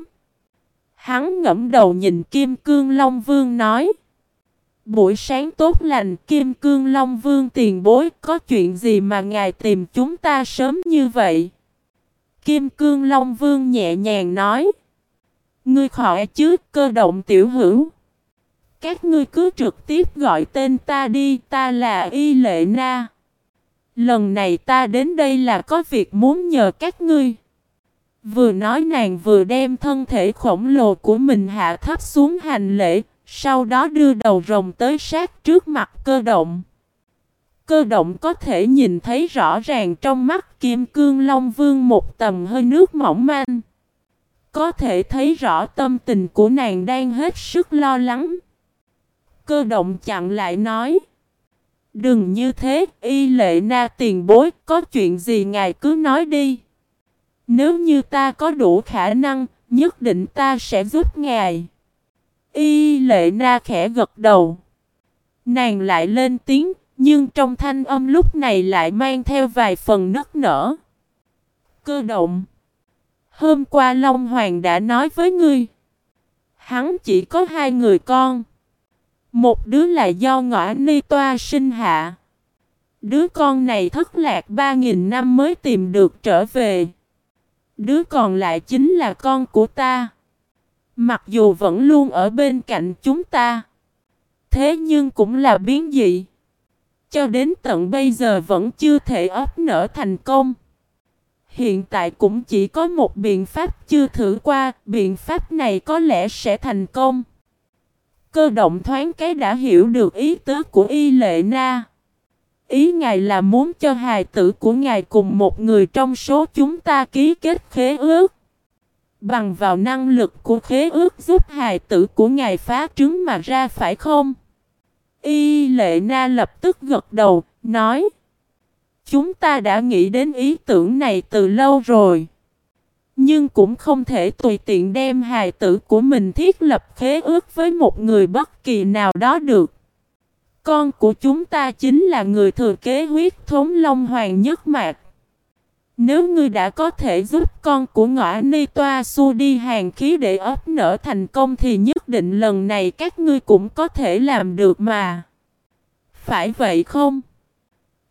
Hắn ngẫm đầu nhìn Kim Cương Long Vương nói. Buổi sáng tốt lành, Kim Cương Long Vương tiền bối, có chuyện gì mà ngài tìm chúng ta sớm như vậy? Kim Cương Long Vương nhẹ nhàng nói. Ngươi khỏi chứ, cơ động tiểu hữu. Các ngươi cứ trực tiếp gọi tên ta đi, ta là Y Lệ Na. Lần này ta đến đây là có việc muốn nhờ các ngươi. Vừa nói nàng vừa đem thân thể khổng lồ của mình hạ thấp xuống hành lễ, sau đó đưa đầu rồng tới sát trước mặt cơ động. Cơ động có thể nhìn thấy rõ ràng trong mắt Kim Cương Long Vương một tầm hơi nước mỏng manh. Có thể thấy rõ tâm tình của nàng đang hết sức lo lắng. Cơ động chặn lại nói. Đừng như thế, y lệ na tiền bối, có chuyện gì ngài cứ nói đi. Nếu như ta có đủ khả năng, nhất định ta sẽ giúp ngài. Y lệ na khẽ gật đầu. Nàng lại lên tiếng, nhưng trong thanh âm lúc này lại mang theo vài phần nức nở. Cơ động. Hôm qua Long Hoàng đã nói với ngươi. Hắn chỉ có hai người con. Một đứa là do ngõ ni toa sinh hạ. Đứa con này thất lạc ba nghìn năm mới tìm được trở về. Đứa còn lại chính là con của ta. Mặc dù vẫn luôn ở bên cạnh chúng ta. Thế nhưng cũng là biến dị. Cho đến tận bây giờ vẫn chưa thể ấp nở thành công. Hiện tại cũng chỉ có một biện pháp chưa thử qua, biện pháp này có lẽ sẽ thành công. Cơ động thoáng cái đã hiểu được ý tứ của Y Lệ Na. Ý ngài là muốn cho hài tử của ngài cùng một người trong số chúng ta ký kết khế ước. Bằng vào năng lực của khế ước giúp hài tử của ngài phá trứng mà ra phải không? Y Lệ Na lập tức gật đầu, nói. Chúng ta đã nghĩ đến ý tưởng này từ lâu rồi. Nhưng cũng không thể tùy tiện đem hài tử của mình thiết lập khế ước với một người bất kỳ nào đó được. Con của chúng ta chính là người thừa kế huyết thống Long Hoàng nhất mạc. Nếu ngươi đã có thể giúp con của ngõ ni toa su đi hàng khí để ấp nở thành công thì nhất định lần này các ngươi cũng có thể làm được mà. Phải vậy không?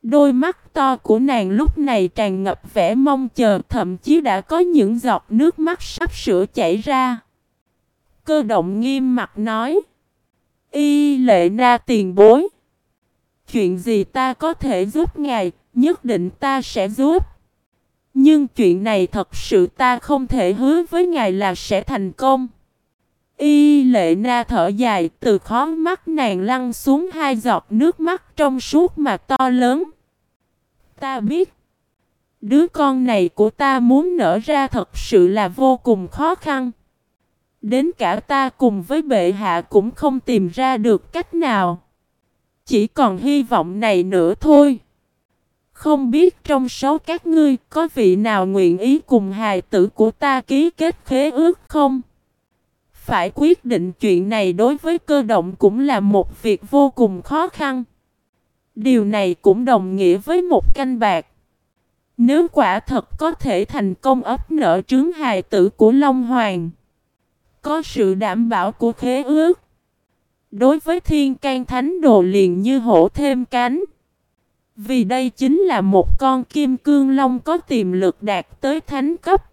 Đôi mắt to của nàng lúc này tràn ngập vẻ mong chờ thậm chí đã có những giọt nước mắt sắp sửa chảy ra. Cơ động nghiêm mặt nói. Y lệ na tiền bối. Chuyện gì ta có thể giúp ngài, nhất định ta sẽ giúp. Nhưng chuyện này thật sự ta không thể hứa với ngài là sẽ thành công. Y lệ na thở dài, từ khó mắt nàng lăn xuống hai giọt nước mắt trong suốt mà to lớn. Ta biết. Đứa con này của ta muốn nở ra thật sự là vô cùng khó khăn. Đến cả ta cùng với bệ hạ cũng không tìm ra được cách nào. Chỉ còn hy vọng này nữa thôi. Không biết trong số các ngươi có vị nào nguyện ý cùng hài tử của ta ký kết khế ước không? Phải quyết định chuyện này đối với cơ động cũng là một việc vô cùng khó khăn. Điều này cũng đồng nghĩa với một canh bạc. Nếu quả thật có thể thành công ấp nở trứng hài tử của Long Hoàng, có sự đảm bảo của khế ước. Đối với thiên can thánh đồ liền như hổ thêm cánh. Vì đây chính là một con kim cương long có tiềm lực đạt tới thánh cấp.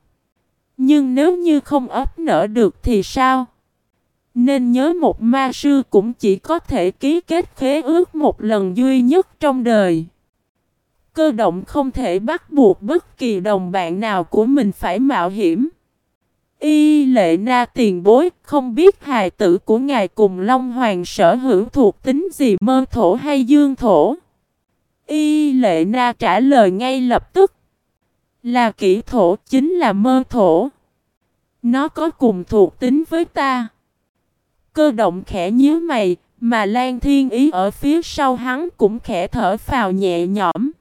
Nhưng nếu như không ấp nở được thì sao? Nên nhớ một ma sư cũng chỉ có thể ký kết khế ước một lần duy nhất trong đời. Cơ động không thể bắt buộc bất kỳ đồng bạn nào của mình phải mạo hiểm. Y lệ na tiền bối, không biết hài tử của ngài cùng Long Hoàng sở hữu thuộc tính gì, mơ thổ hay dương thổ. Y lệ na trả lời ngay lập tức. Là kỹ thổ chính là mơ thổ. Nó có cùng thuộc tính với ta. Cơ động khẽ nhíu mày, mà Lan Thiên Ý ở phía sau hắn cũng khẽ thở phào nhẹ nhõm.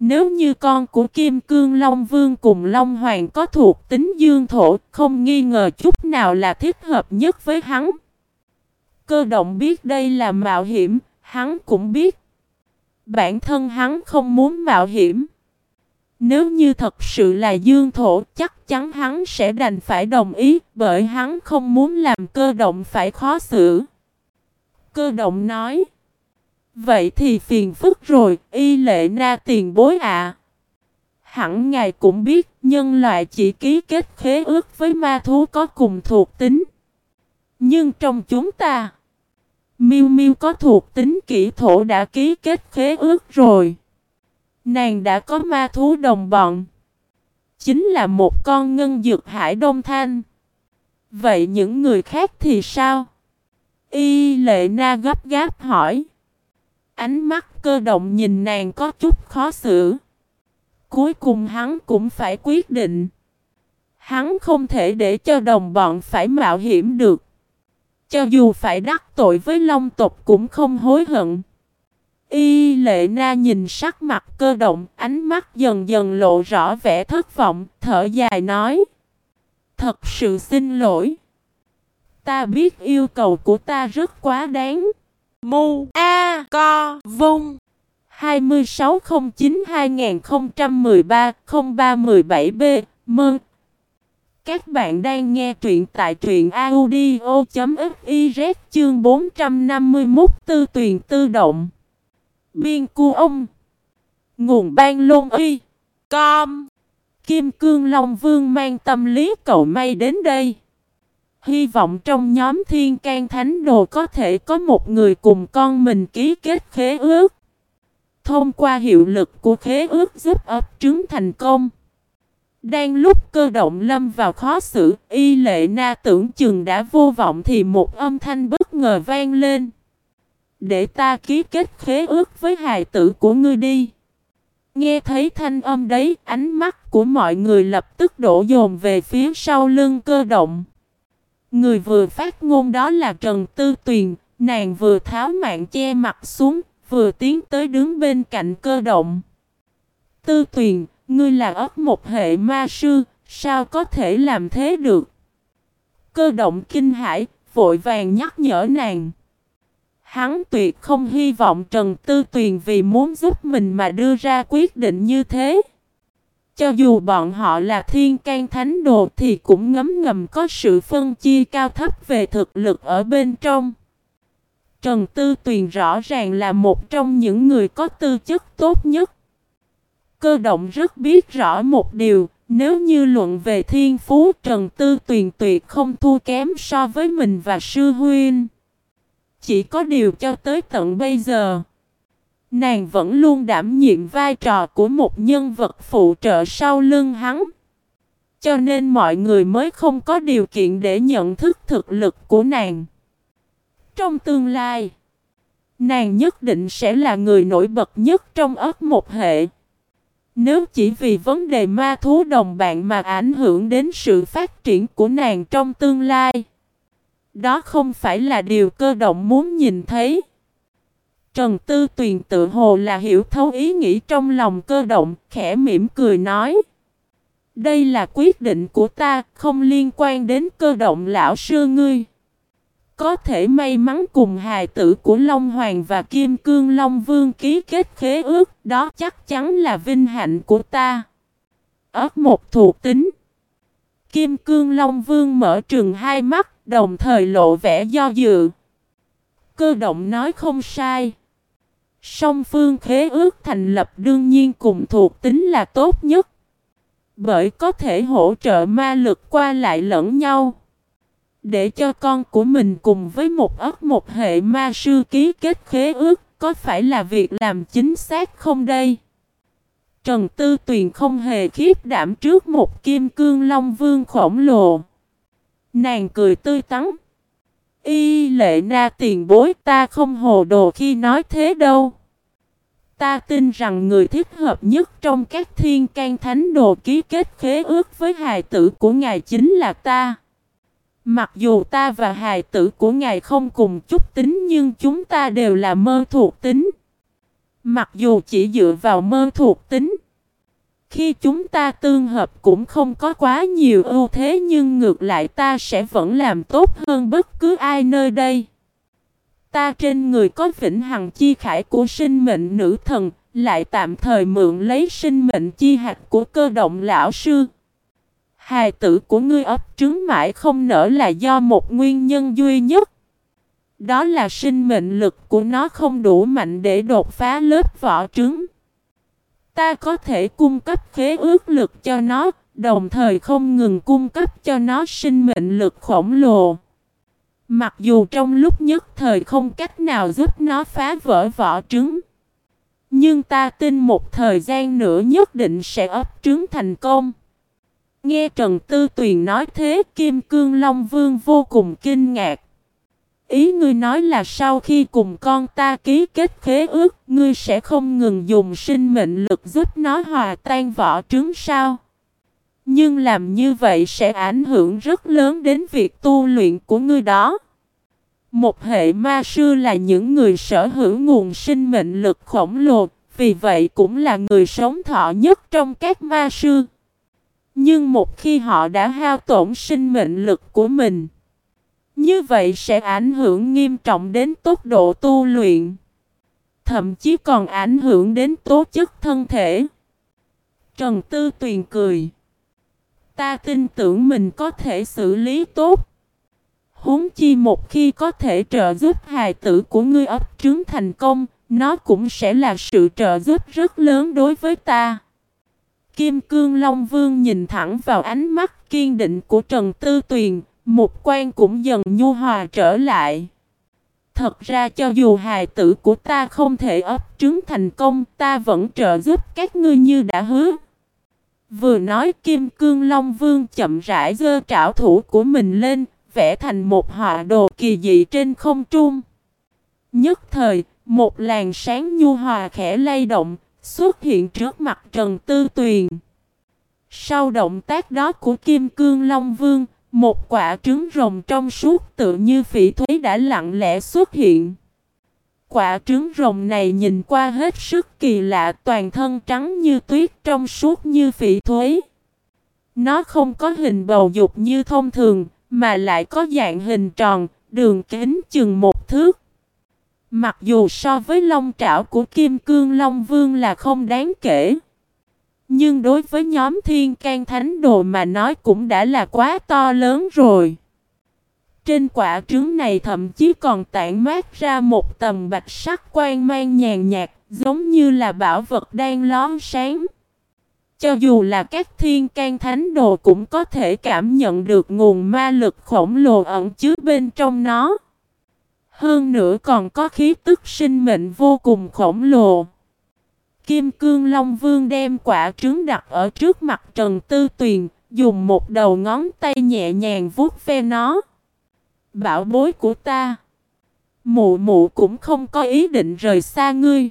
Nếu như con của Kim Cương Long Vương cùng Long Hoàng có thuộc tính dương thổ, không nghi ngờ chút nào là thích hợp nhất với hắn. Cơ động biết đây là mạo hiểm, hắn cũng biết. Bản thân hắn không muốn mạo hiểm. Nếu như thật sự là dương thổ, chắc chắn hắn sẽ đành phải đồng ý, bởi hắn không muốn làm cơ động phải khó xử. Cơ động nói, Vậy thì phiền phức rồi, y lệ na tiền bối ạ. Hẳn ngài cũng biết, nhân loại chỉ ký kết khế ước với ma thú có cùng thuộc tính. Nhưng trong chúng ta, Miu Miu có thuộc tính kỹ thổ đã ký kết khế ước rồi. Nàng đã có ma thú đồng bọn. Chính là một con ngân dược hải đông thanh. Vậy những người khác thì sao? Y lệ na gấp gáp hỏi. Ánh mắt cơ động nhìn nàng có chút khó xử. Cuối cùng hắn cũng phải quyết định. Hắn không thể để cho đồng bọn phải mạo hiểm được. Cho dù phải đắc tội với long tộc cũng không hối hận. Y lệ na nhìn sắc mặt cơ động, ánh mắt dần dần lộ rõ vẻ thất vọng, thở dài nói. Thật sự xin lỗi. Ta biết yêu cầu của ta rất quá đáng. Mu A Co Vung 2609-2013-0317B Mơn các bạn đang nghe truyện tại truyện audio.fiz chương 451 Tư tuyển tư động. Biên cu ông. Nguồn ban lôn y Com. Kim Cương Long Vương mang tâm lý cậu may đến đây. Hy vọng trong nhóm thiên can thánh đồ có thể có một người cùng con mình ký kết khế ước. Thông qua hiệu lực của khế ước giúp ấp trứng thành công. Đang lúc cơ động lâm vào khó xử, y lệ na tưởng chừng đã vô vọng thì một âm thanh bất ngờ vang lên. Để ta ký kết khế ước với hài tử của ngươi đi. Nghe thấy thanh âm đấy, ánh mắt của mọi người lập tức đổ dồn về phía sau lưng cơ động. Người vừa phát ngôn đó là Trần Tư Tuyền, nàng vừa tháo mạng che mặt xuống, vừa tiến tới đứng bên cạnh cơ động. Tư Tuyền, ngươi là ấp một hệ ma sư, sao có thể làm thế được? Cơ động kinh hãi, vội vàng nhắc nhở nàng. Hắn tuyệt không hy vọng Trần Tư Tuyền vì muốn giúp mình mà đưa ra quyết định như thế. Cho dù bọn họ là thiên can thánh đồ thì cũng ngấm ngầm có sự phân chia cao thấp về thực lực ở bên trong. Trần Tư Tuyền rõ ràng là một trong những người có tư chất tốt nhất. Cơ động rất biết rõ một điều, nếu như luận về thiên phú Trần Tư Tuyền tuyệt không thua kém so với mình và Sư Huynh. Chỉ có điều cho tới tận bây giờ. Nàng vẫn luôn đảm nhiệm vai trò của một nhân vật phụ trợ sau lưng hắn. Cho nên mọi người mới không có điều kiện để nhận thức thực lực của nàng. Trong tương lai, nàng nhất định sẽ là người nổi bật nhất trong ớt một hệ. Nếu chỉ vì vấn đề ma thú đồng bạn mà ảnh hưởng đến sự phát triển của nàng trong tương lai, đó không phải là điều cơ động muốn nhìn thấy. Trần Tư Tuyền tự hồ là hiểu thấu ý nghĩ trong lòng cơ động, khẽ mỉm cười nói. Đây là quyết định của ta, không liên quan đến cơ động lão sư ngươi. Có thể may mắn cùng hài tử của Long Hoàng và Kim Cương Long Vương ký kết khế ước, đó chắc chắn là vinh hạnh của ta. Ất một thuộc tính. Kim Cương Long Vương mở trường hai mắt, đồng thời lộ vẻ do dự. Cơ động nói không sai. Song phương khế ước thành lập đương nhiên cùng thuộc tính là tốt nhất. Bởi có thể hỗ trợ ma lực qua lại lẫn nhau. Để cho con của mình cùng với một ấp một hệ ma sư ký kết khế ước, có phải là việc làm chính xác không đây? Trần Tư Tuyền không hề khiếp đảm trước một kim cương long vương khổng lồ. Nàng cười tươi tắn. Y lệ na tiền bối, ta không hồ đồ khi nói thế đâu. Ta tin rằng người thích hợp nhất trong các thiên can thánh đồ ký kết khế ước với hài tử của ngài chính là ta. Mặc dù ta và hài tử của ngài không cùng chút tính nhưng chúng ta đều là mơ thuộc tính. Mặc dù chỉ dựa vào mơ thuộc tính. Khi chúng ta tương hợp cũng không có quá nhiều ưu thế nhưng ngược lại ta sẽ vẫn làm tốt hơn bất cứ ai nơi đây. Ta trên người có vĩnh hằng chi khải của sinh mệnh nữ thần, lại tạm thời mượn lấy sinh mệnh chi hạt của cơ động lão sư. Hài tử của ngươi ấp trứng mãi không nở là do một nguyên nhân duy nhất. Đó là sinh mệnh lực của nó không đủ mạnh để đột phá lớp vỏ trứng. Ta có thể cung cấp khế ước lực cho nó, đồng thời không ngừng cung cấp cho nó sinh mệnh lực khổng lồ. Mặc dù trong lúc nhất thời không cách nào giúp nó phá vỡ vỏ trứng. Nhưng ta tin một thời gian nữa nhất định sẽ ấp trứng thành công. Nghe Trần Tư Tuyền nói thế Kim Cương Long Vương vô cùng kinh ngạc. Ý ngươi nói là sau khi cùng con ta ký kết khế ước, ngươi sẽ không ngừng dùng sinh mệnh lực giúp nó hòa tan vỏ trứng sao? Nhưng làm như vậy sẽ ảnh hưởng rất lớn đến việc tu luyện của ngươi đó. Một hệ ma sư là những người sở hữu nguồn sinh mệnh lực khổng lồ, vì vậy cũng là người sống thọ nhất trong các ma sư. Nhưng một khi họ đã hao tổn sinh mệnh lực của mình, như vậy sẽ ảnh hưởng nghiêm trọng đến tốc độ tu luyện. Thậm chí còn ảnh hưởng đến tố chất thân thể. Trần Tư Tuyền cười. Ta tin tưởng mình có thể xử lý tốt. Huống chi một khi có thể trợ giúp hài tử của ngươi ấp trứng thành công, nó cũng sẽ là sự trợ giúp rất lớn đối với ta. Kim Cương Long Vương nhìn thẳng vào ánh mắt kiên định của Trần Tư Tuyền, một quan cũng dần nhu hòa trở lại. Thật ra cho dù hài tử của ta không thể ấp trứng thành công, ta vẫn trợ giúp các ngươi như đã hứa. Vừa nói Kim Cương Long Vương chậm rãi giơ trảo thủ của mình lên, vẽ thành một họa đồ kỳ dị trên không trung. Nhất thời, một làn sáng nhu hòa khẽ lay động, xuất hiện trước mặt Trần Tư Tuyền. Sau động tác đó của Kim Cương Long Vương, một quả trứng rồng trong suốt tự như phỉ thúy đã lặng lẽ xuất hiện. Quả trứng rồng này nhìn qua hết sức kỳ lạ toàn thân trắng như tuyết trong suốt như phỉ thúy. Nó không có hình bầu dục như thông thường, mà lại có dạng hình tròn, đường kính chừng một thước. Mặc dù so với long trảo của Kim Cương Long Vương là không đáng kể. Nhưng đối với nhóm thiên can thánh đồ mà nói cũng đã là quá to lớn rồi. Trên quả trứng này thậm chí còn tản mát ra một tầm bạch sắc quang mang nhàn nhạt, giống như là bảo vật đang lón sáng. Cho dù là các thiên can thánh đồ cũng có thể cảm nhận được nguồn ma lực khổng lồ ẩn chứa bên trong nó. Hơn nữa còn có khí tức sinh mệnh vô cùng khổng lồ. Kim Cương Long Vương đem quả trứng đặt ở trước mặt Trần Tư Tuyền, dùng một đầu ngón tay nhẹ nhàng vuốt ve nó. Bảo bối của ta. Mụ mụ cũng không có ý định rời xa ngươi.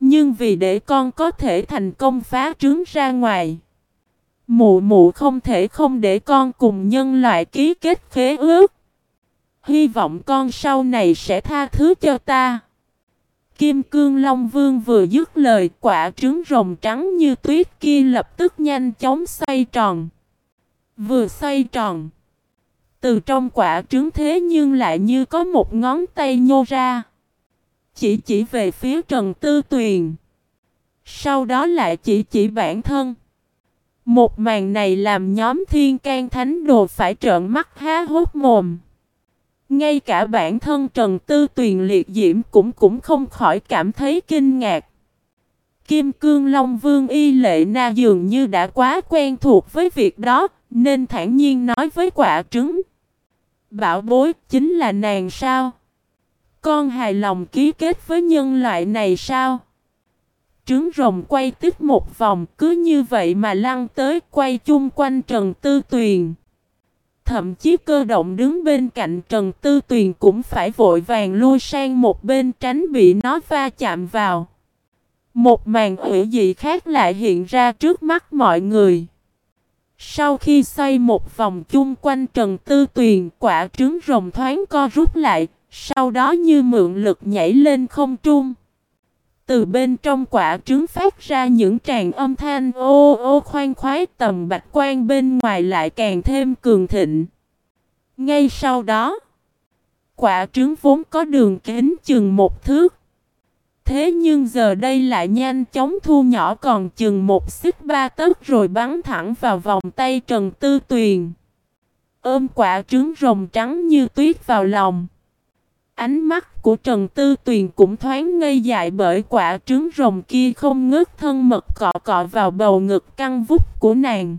Nhưng vì để con có thể thành công phá trứng ra ngoài. Mụ mụ không thể không để con cùng nhân loại ký kết khế ước. Hy vọng con sau này sẽ tha thứ cho ta. Kim Cương Long Vương vừa dứt lời, quả trứng rồng trắng như tuyết kia lập tức nhanh chóng xoay tròn. Vừa xoay tròn. Từ trong quả trứng thế nhưng lại như có một ngón tay nhô ra. Chỉ chỉ về phía Trần Tư Tuyền. Sau đó lại chỉ chỉ bản thân. Một màn này làm nhóm thiên can thánh đồ phải trợn mắt há hốt mồm. Ngay cả bản thân Trần Tư Tuyền liệt diễm cũng cũng không khỏi cảm thấy kinh ngạc. Kim Cương Long Vương y lệ na dường như đã quá quen thuộc với việc đó, nên thản nhiên nói với quả trứng. Bảo bối chính là nàng sao? Con hài lòng ký kết với nhân loại này sao? Trứng rồng quay tiếp một vòng cứ như vậy mà lăn tới quay chung quanh Trần Tư Tuyền. Thậm chí cơ động đứng bên cạnh Trần Tư Tuyền cũng phải vội vàng lui sang một bên tránh bị nó va chạm vào. Một màn ủy dị khác lại hiện ra trước mắt mọi người. Sau khi xoay một vòng chung quanh Trần Tư Tuyền, quả trứng rồng thoáng co rút lại, sau đó như mượn lực nhảy lên không trung. Từ bên trong quả trứng phát ra những tràng âm thanh ô ô khoan khoái tầm bạch quan bên ngoài lại càng thêm cường thịnh. Ngay sau đó, quả trứng vốn có đường kính chừng một thước. Thế nhưng giờ đây lại nhanh chóng thu nhỏ còn chừng một xích ba tấc rồi bắn thẳng vào vòng tay Trần Tư Tuyền. Ôm quả trứng rồng trắng như tuyết vào lòng. Ánh mắt của Trần Tư Tuyền cũng thoáng ngây dại bởi quả trứng rồng kia không ngớt thân mật cọ cọ vào bầu ngực căng vút của nàng.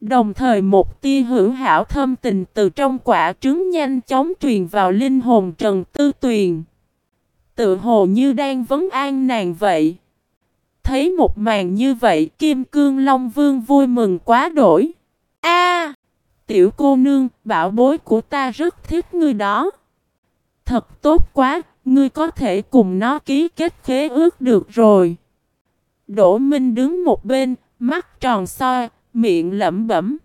Đồng thời một tia hữu hảo thâm tình từ trong quả trứng nhanh chóng truyền vào linh hồn Trần Tư Tuyền. Tự hồ như đang vấn an nàng vậy. Thấy một màn như vậy Kim Cương Long Vương vui mừng quá đổi. A, Tiểu cô nương, bảo bối của ta rất thích ngươi đó. Thật tốt quá, ngươi có thể cùng nó ký kết khế ước được rồi. Đỗ Minh đứng một bên, mắt tròn soi, miệng lẩm bẩm.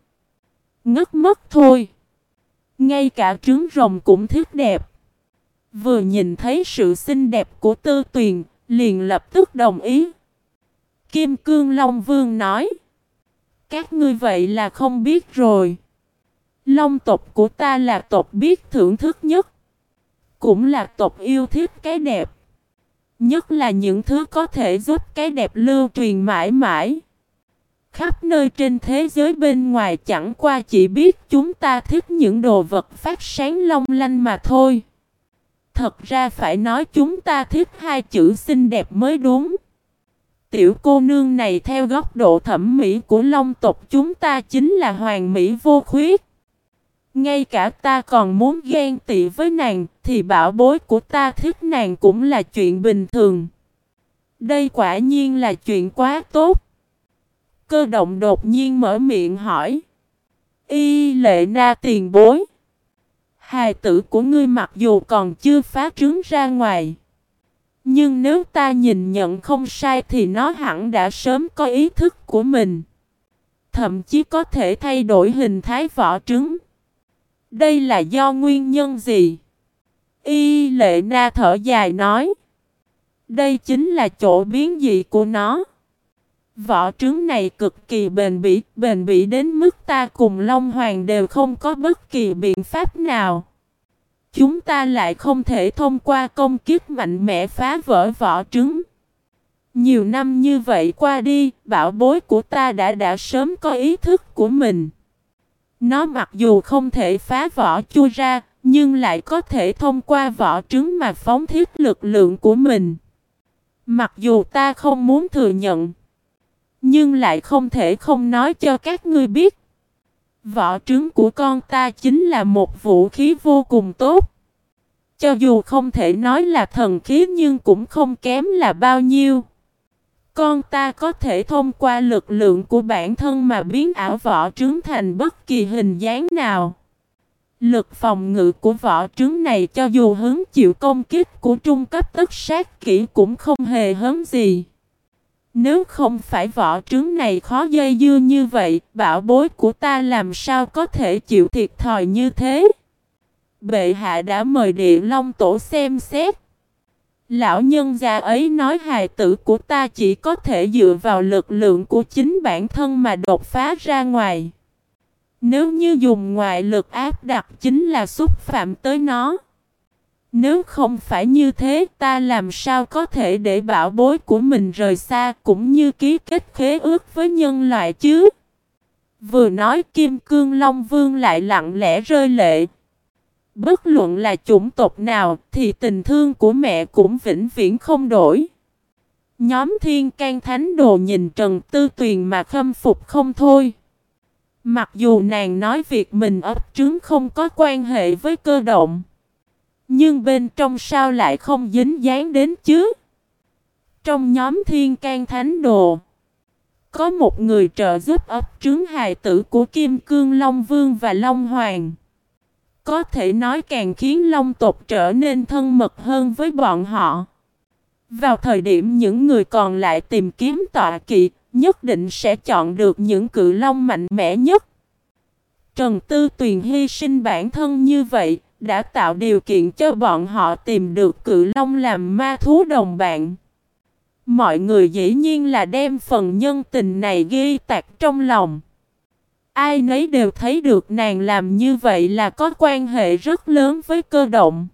Ngất mất thôi. Ngay cả trứng rồng cũng thiết đẹp. Vừa nhìn thấy sự xinh đẹp của tư tuyền, liền lập tức đồng ý. Kim Cương Long Vương nói. Các ngươi vậy là không biết rồi. Long tộc của ta là tộc biết thưởng thức nhất. Cũng là tộc yêu thích cái đẹp. Nhất là những thứ có thể giúp cái đẹp lưu truyền mãi mãi. Khắp nơi trên thế giới bên ngoài chẳng qua chỉ biết chúng ta thích những đồ vật phát sáng long lanh mà thôi. Thật ra phải nói chúng ta thích hai chữ xinh đẹp mới đúng. Tiểu cô nương này theo góc độ thẩm mỹ của long tộc chúng ta chính là hoàng mỹ vô khuyết. Ngay cả ta còn muốn ghen tị với nàng, thì bảo bối của ta thích nàng cũng là chuyện bình thường. Đây quả nhiên là chuyện quá tốt. Cơ động đột nhiên mở miệng hỏi. Y lệ na tiền bối. Hài tử của ngươi mặc dù còn chưa phá trứng ra ngoài. Nhưng nếu ta nhìn nhận không sai thì nó hẳn đã sớm có ý thức của mình. Thậm chí có thể thay đổi hình thái vỏ trứng. Đây là do nguyên nhân gì? Y lệ na thở dài nói. Đây chính là chỗ biến dị của nó. Vỏ trứng này cực kỳ bền bỉ, bền bỉ đến mức ta cùng Long Hoàng đều không có bất kỳ biện pháp nào. Chúng ta lại không thể thông qua công kiếp mạnh mẽ phá vỡ vỏ trứng. Nhiều năm như vậy qua đi, bảo bối của ta đã đã sớm có ý thức của mình. Nó mặc dù không thể phá vỏ chui ra, nhưng lại có thể thông qua vỏ trứng mà phóng thiết lực lượng của mình. Mặc dù ta không muốn thừa nhận, nhưng lại không thể không nói cho các ngươi biết. Vỏ trứng của con ta chính là một vũ khí vô cùng tốt. Cho dù không thể nói là thần khí nhưng cũng không kém là bao nhiêu. Con ta có thể thông qua lực lượng của bản thân mà biến ảo vỏ trứng thành bất kỳ hình dáng nào. Lực phòng ngự của vỏ trứng này cho dù hứng chịu công kích của trung cấp tất sát kỹ cũng không hề hấn gì. Nếu không phải vỏ trứng này khó dây dưa như vậy, bảo bối của ta làm sao có thể chịu thiệt thòi như thế? Bệ hạ đã mời địa long tổ xem xét. Lão nhân già ấy nói hài tử của ta chỉ có thể dựa vào lực lượng của chính bản thân mà đột phá ra ngoài. Nếu như dùng ngoại lực áp đặt chính là xúc phạm tới nó. Nếu không phải như thế, ta làm sao có thể để bảo bối của mình rời xa cũng như ký kết khế ước với nhân loại chứ. Vừa nói Kim Cương Long Vương lại lặng lẽ rơi lệ. Bất luận là chủng tộc nào thì tình thương của mẹ cũng vĩnh viễn không đổi. Nhóm thiên can thánh đồ nhìn Trần Tư Tuyền mà khâm phục không thôi. Mặc dù nàng nói việc mình ấp trứng không có quan hệ với cơ động. Nhưng bên trong sao lại không dính dáng đến chứ? Trong nhóm thiên can thánh đồ. Có một người trợ giúp ấp trứng hài tử của Kim Cương Long Vương và Long Hoàng. Có thể nói càng khiến Long tộc trở nên thân mật hơn với bọn họ. Vào thời điểm những người còn lại tìm kiếm tọa kỵ, nhất định sẽ chọn được những cự long mạnh mẽ nhất. Trần Tư Tuyền hy sinh bản thân như vậy, đã tạo điều kiện cho bọn họ tìm được cự long làm ma thú đồng bạn. Mọi người dĩ nhiên là đem phần nhân tình này ghi tạc trong lòng. Ai nấy đều thấy được nàng làm như vậy là có quan hệ rất lớn với cơ động.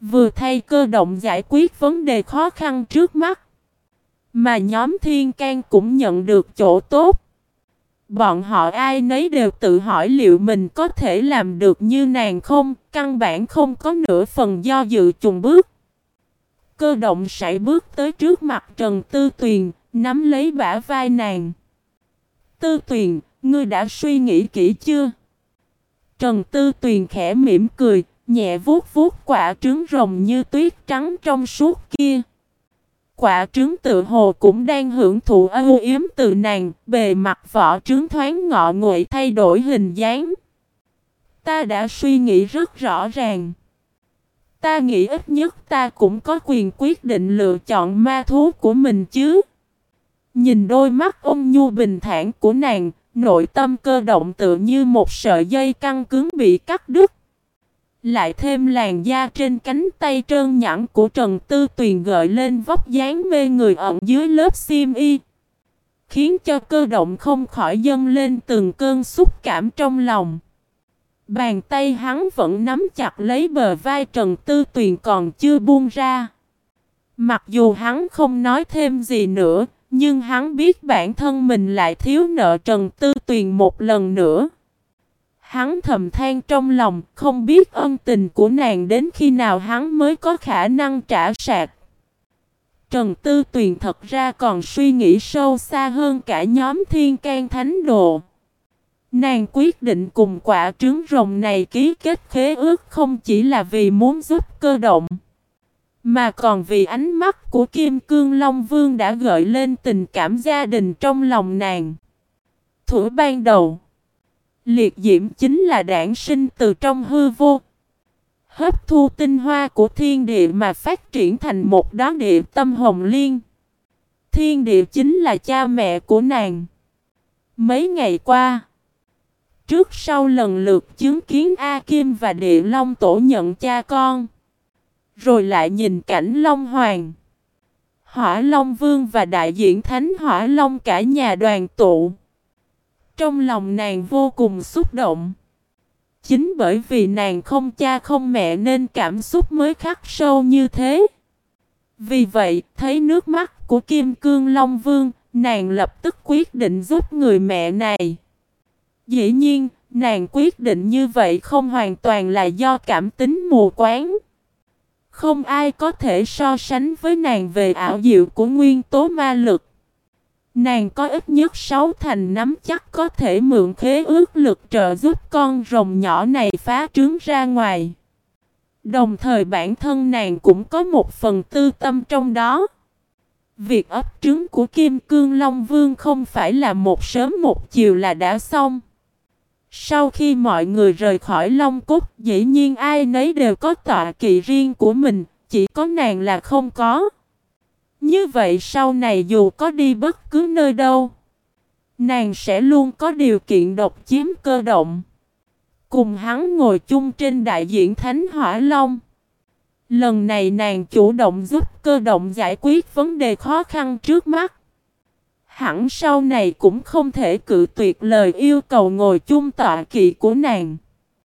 Vừa thay cơ động giải quyết vấn đề khó khăn trước mắt. Mà nhóm thiên can cũng nhận được chỗ tốt. Bọn họ ai nấy đều tự hỏi liệu mình có thể làm được như nàng không, căn bản không có nửa phần do dự chùng bước. Cơ động sải bước tới trước mặt Trần Tư Tuyền, nắm lấy bả vai nàng. Tư Tuyền, ngươi đã suy nghĩ kỹ chưa? Trần Tư Tuyền khẽ mỉm cười, nhẹ vuốt vuốt quả trứng rồng như tuyết trắng trong suốt kia. Quả trứng tự hồ cũng đang hưởng thụ âu yếm từ nàng, bề mặt vỏ trứng thoáng ngọ nguậy thay đổi hình dáng. Ta đã suy nghĩ rất rõ ràng. Ta nghĩ ít nhất ta cũng có quyền quyết định lựa chọn ma thú của mình chứ. Nhìn đôi mắt ôn nhu bình thản của nàng, nội tâm cơ động tự như một sợi dây căng cứng bị cắt đứt. Lại thêm làn da trên cánh tay trơn nhẵn của Trần Tư Tuyền gợi lên vóc dáng mê người ẩn dưới lớp xiêm y. Khiến cho cơ động không khỏi dâng lên từng cơn xúc cảm trong lòng. Bàn tay hắn vẫn nắm chặt lấy bờ vai Trần Tư Tuyền còn chưa buông ra. Mặc dù hắn không nói thêm gì nữa, nhưng hắn biết bản thân mình lại thiếu nợ Trần Tư Tuyền một lần nữa. Hắn thầm than trong lòng, không biết ân tình của nàng đến khi nào hắn mới có khả năng trả sạc. Trần Tư Tuyền thật ra còn suy nghĩ sâu xa hơn cả nhóm thiên can thánh đồ. Nàng quyết định cùng quả trứng rồng này ký kết khế ước không chỉ là vì muốn giúp cơ động. Mà còn vì ánh mắt của Kim Cương Long Vương đã gợi lên tình cảm gia đình trong lòng nàng. Thủ ban đầu Liệt diễm chính là đản sinh từ trong hư vô. Hấp thu tinh hoa của thiên địa mà phát triển thành một đóa địa tâm hồng liên. Thiên địa chính là cha mẹ của nàng. Mấy ngày qua, trước sau lần lượt chứng kiến A Kim và Địa Long Tổ nhận cha con. Rồi lại nhìn cảnh Long Hoàng. Hỏa Long Vương và đại diện Thánh Hỏa Long cả nhà đoàn tụ. Trong lòng nàng vô cùng xúc động. Chính bởi vì nàng không cha không mẹ nên cảm xúc mới khắc sâu như thế. Vì vậy, thấy nước mắt của Kim Cương Long Vương, nàng lập tức quyết định giúp người mẹ này. Dĩ nhiên, nàng quyết định như vậy không hoàn toàn là do cảm tính mù quáng. Không ai có thể so sánh với nàng về ảo diệu của nguyên tố ma lực. Nàng có ít nhất sáu thành nắm chắc có thể mượn khế ước lực trợ giúp con rồng nhỏ này phá trứng ra ngoài. Đồng thời bản thân nàng cũng có một phần tư tâm trong đó. Việc ấp trứng của Kim Cương Long Vương không phải là một sớm một chiều là đã xong. Sau khi mọi người rời khỏi Long Cúc, dĩ nhiên ai nấy đều có tọa kỵ riêng của mình, chỉ có nàng là không có. Như vậy sau này dù có đi bất cứ nơi đâu, nàng sẽ luôn có điều kiện độc chiếm cơ động. Cùng hắn ngồi chung trên đại diện Thánh Hỏa Long. Lần này nàng chủ động giúp cơ động giải quyết vấn đề khó khăn trước mắt. Hẳn sau này cũng không thể cự tuyệt lời yêu cầu ngồi chung tọa kỵ của nàng.